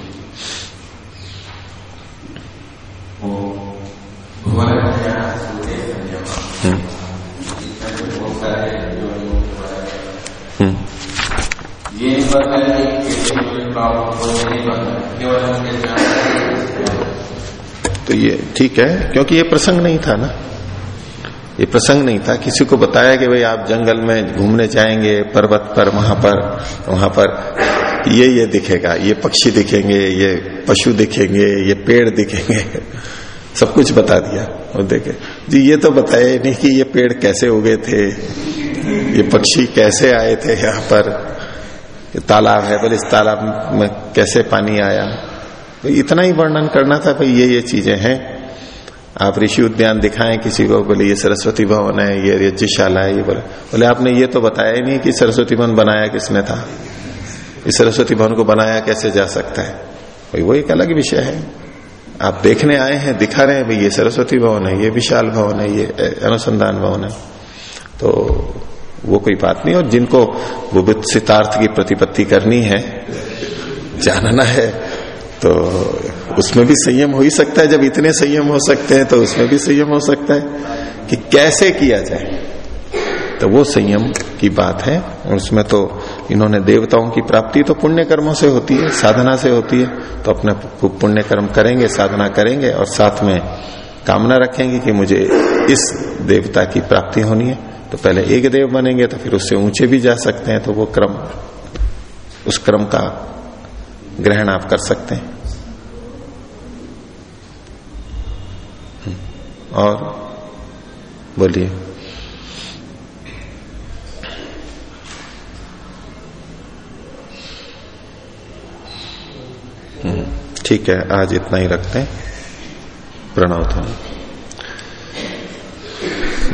तो ये ठीक है, क्योंकि ये प्रसंग नहीं था ना। ये प्रसंग नहीं था। किसी को बताया कि भाई आप जंगल में घूमने जाएँगे, पर्वत पर, वहाँ पर वहाँ पर, ये ये दिखेगा, ये पक्षी दिखेंगे, ये पशु दिखेंगे, ये पेड़ दिखेंगे। सब कुछ बता दिया। और देखे, जी, ये तो बताया नहीं कि ये पेड़ कैसे उगे थे, ये पक्षी कैसे आए थे यहाँ पर तालाब है, बोले इस तालाब में कैसे पानी आया। तो इतना ही वर्णन करना था, भाई, ये ये चीज़ें हैं। आप ऋषि उद्यान दिखाएँ किसी को, बोले, ये सरस्वती भवन है, ये यज्ञशाला है, ये बोले। बोले, आपने ये तो बताया ही नहीं कि सरस्वती भवन बनाया किसने था। इस सरस्वती भवन को बनाया कैसे जा सकता है? भाई, वो एक अलग विषय है। आप देखने आए हैं, दिखा रहे हैं, भाई, ये सरस्वती भवन है, ये विशाल भवन है, ये अनुसंधान भवन है। तो वो कोई बात नहीं, और जिनको बुभित सितार्थ की प्रतिपत्ति करनी है, जानना है तो उसमें भी संयम हो ही सकता है, जब इतने संयम हो सकते हैं तो उसमें भी संयम हो सकता है कि कैसे किया जाए। तो वो संयम की बात है, और उसमें तो इन्होंने देवताओं की प्राप्ति तो पुण्य कर्मों से होती है, साधना से होती है तो अपने पुण्य कर्म करेंगे, साधना करेंगे, और साथ में कामना रखेंगे कि मुझे इस देवता की प्राप्ति होनी है। तो पहले एक देव बनेंगे तो फिर उससे ऊँचे भी जा सकते हैं तो वो क्रम, उस क्रम का ग्रहण आप कर सकते हैं। और बोलिए। हम्म, ठीक है आज इतना ही रखते हैं। प्रणव था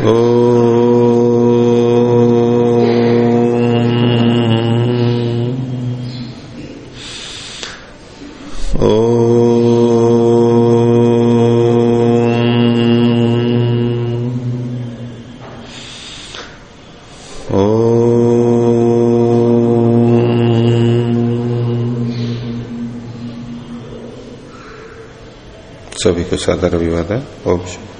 ओ सभी को सादर अभिवादन ओम